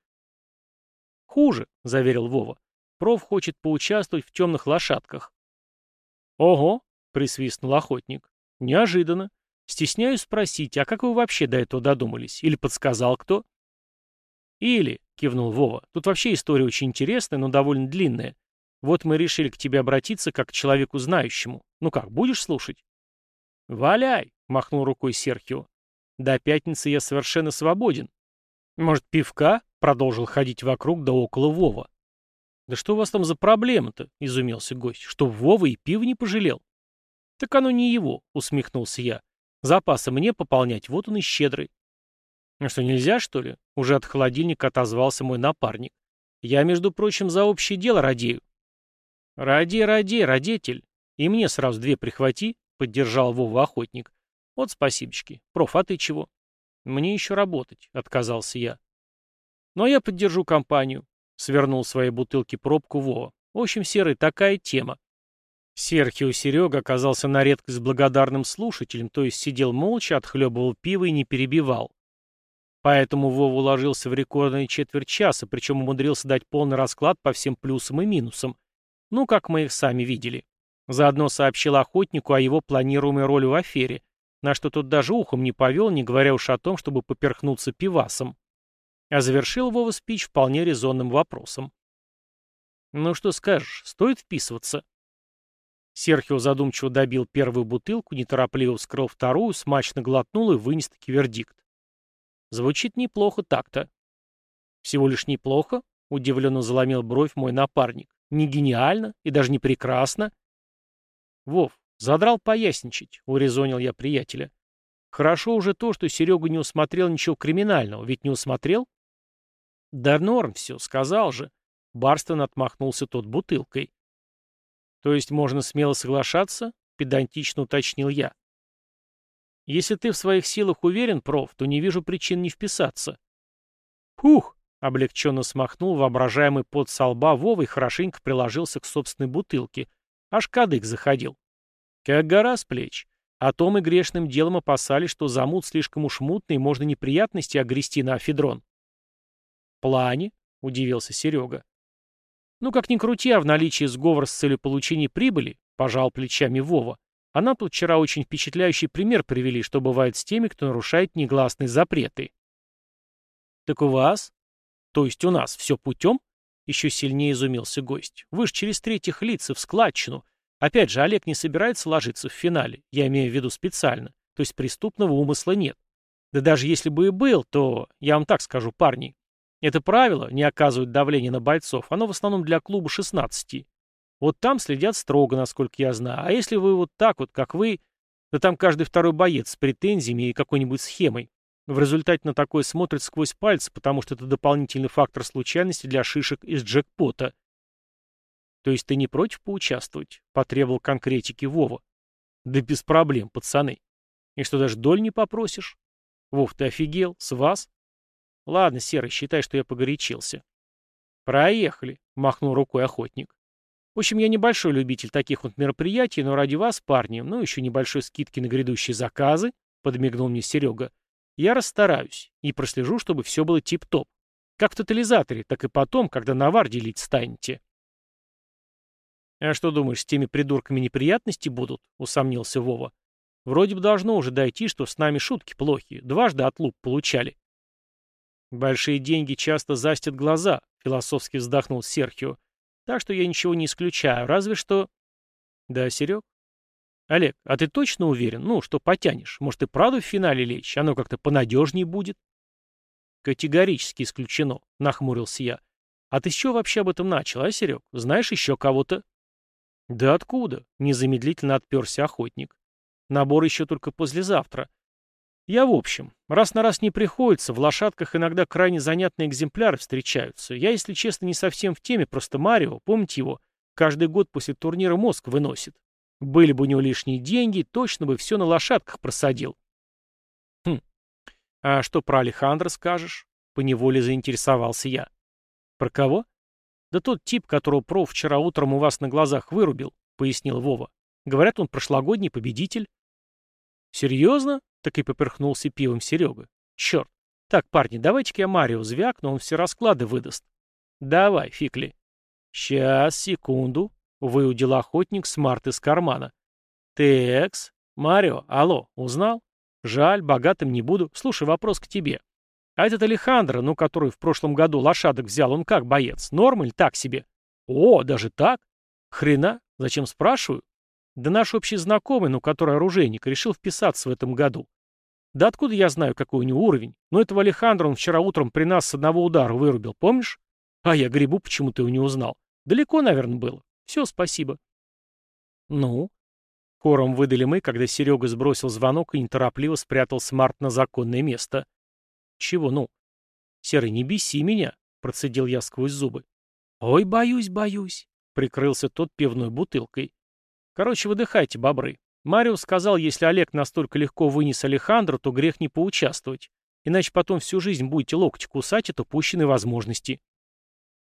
Хуже, заверил Вова. Проф хочет поучаствовать в темных лошадках. Ого, присвистнул охотник. Неожиданно. Стесняюсь спросить, а как вы вообще до этого додумались? Или подсказал кто? Или, кивнул Вова, тут вообще история очень интересная, но довольно длинная. Вот мы решили к тебе обратиться как к человеку знающему. Ну как, будешь слушать? «Валяй!» — махнул рукой Серхио. «До пятницы я совершенно свободен. Может, пивка?» — продолжил ходить вокруг да около Вова. «Да что у вас там за проблема-то?» — изумился гость. «Что Вова и пиво не пожалел?» «Так оно не его», — усмехнулся я. «Запасы мне пополнять, вот он и щедрый». «А что, нельзя, что ли?» — уже от холодильника отозвался мой напарник. «Я, между прочим, за общее дело радею». «Ради, ради, родитель. И мне сразу две прихвати», — поддержал Вова охотник. «Вот спасибочки. Проф, а ты чего?» «Мне еще работать», — отказался я. «Но я поддержу компанию», — свернул своей бутылки пробку Вова. «В общем, Серый, такая тема». Серхио Серега оказался на редкость благодарным слушателем, то есть сидел молча, отхлебывал пиво и не перебивал. Поэтому Вова уложился в рекордные четверть часа, причем умудрился дать полный расклад по всем плюсам и минусам. Ну, как мы их сами видели. Заодно сообщил охотнику о его планируемой роли в афере, на что тот даже ухом не повел, не говоря уж о том, чтобы поперхнуться пивасом. А завершил Вова спич вполне резонным вопросом. «Ну что скажешь, стоит вписываться?» Серхио задумчиво добил первую бутылку, неторопливо вскрыл вторую, смачно глотнул и вынес таки вердикт. Звучит неплохо так-то. Всего лишь неплохо, удивленно заломил бровь мой напарник. Не гениально и даже не прекрасно. «Вов, задрал поясничать», — урезонил я приятеля. «Хорошо уже то, что Серега не усмотрел ничего криминального, ведь не усмотрел?» «Да норм все, сказал же». Барстон отмахнулся тот бутылкой. «То есть можно смело соглашаться?» — педантично уточнил я. «Если ты в своих силах уверен, проф, то не вижу причин не вписаться». «Фух!» — облегченно смахнул воображаемый пот со лба Вова и хорошенько приложился к собственной бутылке, Аж кадык заходил. Как гора с плеч. О том и грешным делом опасались, что замут слишком уж мутный, можно неприятности огрести на афедрон. «В плане?» — удивился Серега. «Ну, как ни крути, а в наличии сговор с целью получения прибыли», — пожал плечами Вова. «А нам тут вчера очень впечатляющий пример привели, что бывает с теми, кто нарушает негласные запреты». «Так у вас? То есть у нас все путем?» Еще сильнее изумился гость. Вы ж через третьих лиц и в складчину. Опять же, Олег не собирается ложиться в финале. Я имею в виду специально. То есть преступного умысла нет. Да даже если бы и был, то, я вам так скажу, парни, это правило не оказывает давления на бойцов, оно в основном для клуба 16. Вот там следят строго, насколько я знаю. А если вы вот так вот, как вы, да там каждый второй боец с претензиями и какой-нибудь схемой. В результате на такое смотрят сквозь пальцы, потому что это дополнительный фактор случайности для шишек из джекпота. То есть ты не против поучаствовать? Потребовал конкретики Вова. Да без проблем, пацаны. И что, даже доль не попросишь? Вов, ты офигел? С вас? Ладно, Серый, считай, что я погорячился. Проехали, махнул рукой охотник. В общем, я небольшой любитель таких вот мероприятий, но ради вас, парни, ну, еще небольшой скидки на грядущие заказы, подмигнул мне Серега, Я расстараюсь и прослежу, чтобы все было тип-топ. Как в тотализаторе, так и потом, когда навар делить станете. «А что думаешь, с теми придурками неприятности будут?» — усомнился Вова. «Вроде бы должно уже дойти, что с нами шутки плохие. Дважды отлуп получали». «Большие деньги часто застят глаза», — философски вздохнул Серхио. «Так что я ничего не исключаю, разве что...» «Да, Серег?» «Олег, а ты точно уверен? Ну, что потянешь? Может, и правда в финале лечь? Оно как-то понадежнее будет?» «Категорически исключено», — нахмурился я. «А ты с чего вообще об этом начал, а, Серег? Знаешь еще кого-то?» «Да откуда?» — незамедлительно отперся охотник. «Набор еще только послезавтра. Я в общем, раз на раз не приходится, в лошадках иногда крайне занятные экземпляры встречаются. Я, если честно, не совсем в теме, просто Марио, помните его, каждый год после турнира мозг выносит. Были бы у него лишние деньги, точно бы все на лошадках просадил». «Хм, а что про Алехандро скажешь?» — поневоле заинтересовался я. «Про кого?» «Да тот тип, которого проф вчера утром у вас на глазах вырубил», — пояснил Вова. «Говорят, он прошлогодний победитель». «Серьезно?» — так и поперхнулся пивом Серега. «Черт! Так, парни, давайте-ка я Марио звякну, он все расклады выдаст». «Давай, Фикли». «Сейчас, секунду», — выудил охотник смарт из кармана. «Текс. Марио, алло, узнал? Жаль, богатым не буду. Слушай, вопрос к тебе. А этот Алехандро, ну, который в прошлом году лошадок взял, он как боец? Норм или так себе? О, даже так? Хрена? Зачем спрашиваю? Да наш общий знакомый, ну, который оружейник, решил вписаться в этом году. Да откуда я знаю, какой у него уровень? Но этого Алехандро он вчера утром при нас с одного удара вырубил, помнишь? А я грибу, почему ты его не узнал. Далеко, наверное, было. Все, спасибо. Ну? Хором выдали мы, когда Серега сбросил звонок и неторопливо спрятал смарт на законное место. «Чего, ну?» «Серый, не беси меня», — процедил я сквозь зубы. «Ой, боюсь, боюсь», — прикрылся тот пивной бутылкой. «Короче, выдыхайте, бобры. Марио сказал, если Олег настолько легко вынес Алехандро, то грех не поучаствовать. Иначе потом всю жизнь будете локоть кусать от упущенной возможности».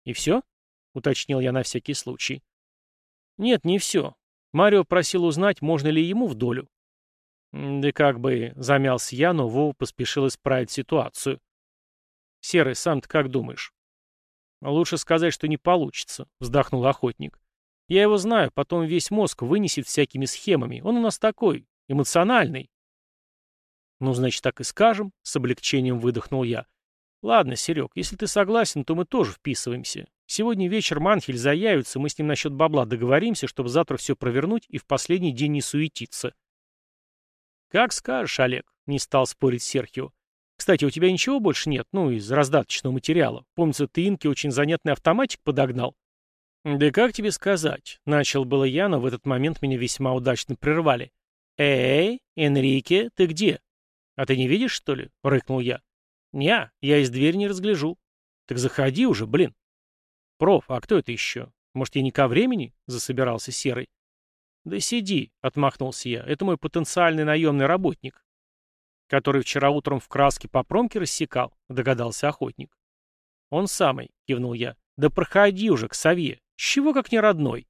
«И все?» — уточнил я на всякий случай. «Нет, не все. Марио просил узнать, можно ли ему в долю. Да как бы замялся я, но Вова поспешил исправить ситуацию. «Серый, сам ты как думаешь?» «Лучше сказать, что не получится», — вздохнул охотник. «Я его знаю, потом весь мозг вынесет всякими схемами. Он у нас такой, эмоциональный». «Ну, значит, так и скажем», — с облегчением выдохнул я. «Ладно, Серег, если ты согласен, то мы тоже вписываемся. Сегодня вечер Манхель заявится, мы с ним насчет бабла договоримся, чтобы завтра все провернуть и в последний день не суетиться. «Как скажешь, Олег», — не стал спорить Серхио. «Кстати, у тебя ничего больше нет, ну, из раздаточного материала? Помнится, ты Инке очень занятный автоматик подогнал». «Да как тебе сказать?» — начал было я, но в этот момент меня весьма удачно прервали. «Эй, Энрике, ты где?» «А ты не видишь, что ли?» — рыкнул я. «Не, я из двери не разгляжу». «Так заходи уже, блин». «Проф, а кто это еще? Может, я не ко времени?» — засобирался Серый. «Да сиди», — отмахнулся я, — «это мой потенциальный наемный работник». «Который вчера утром в краске по промке рассекал», — догадался охотник. «Он самый», — кивнул я. «Да проходи уже к сове. Чего как не родной?»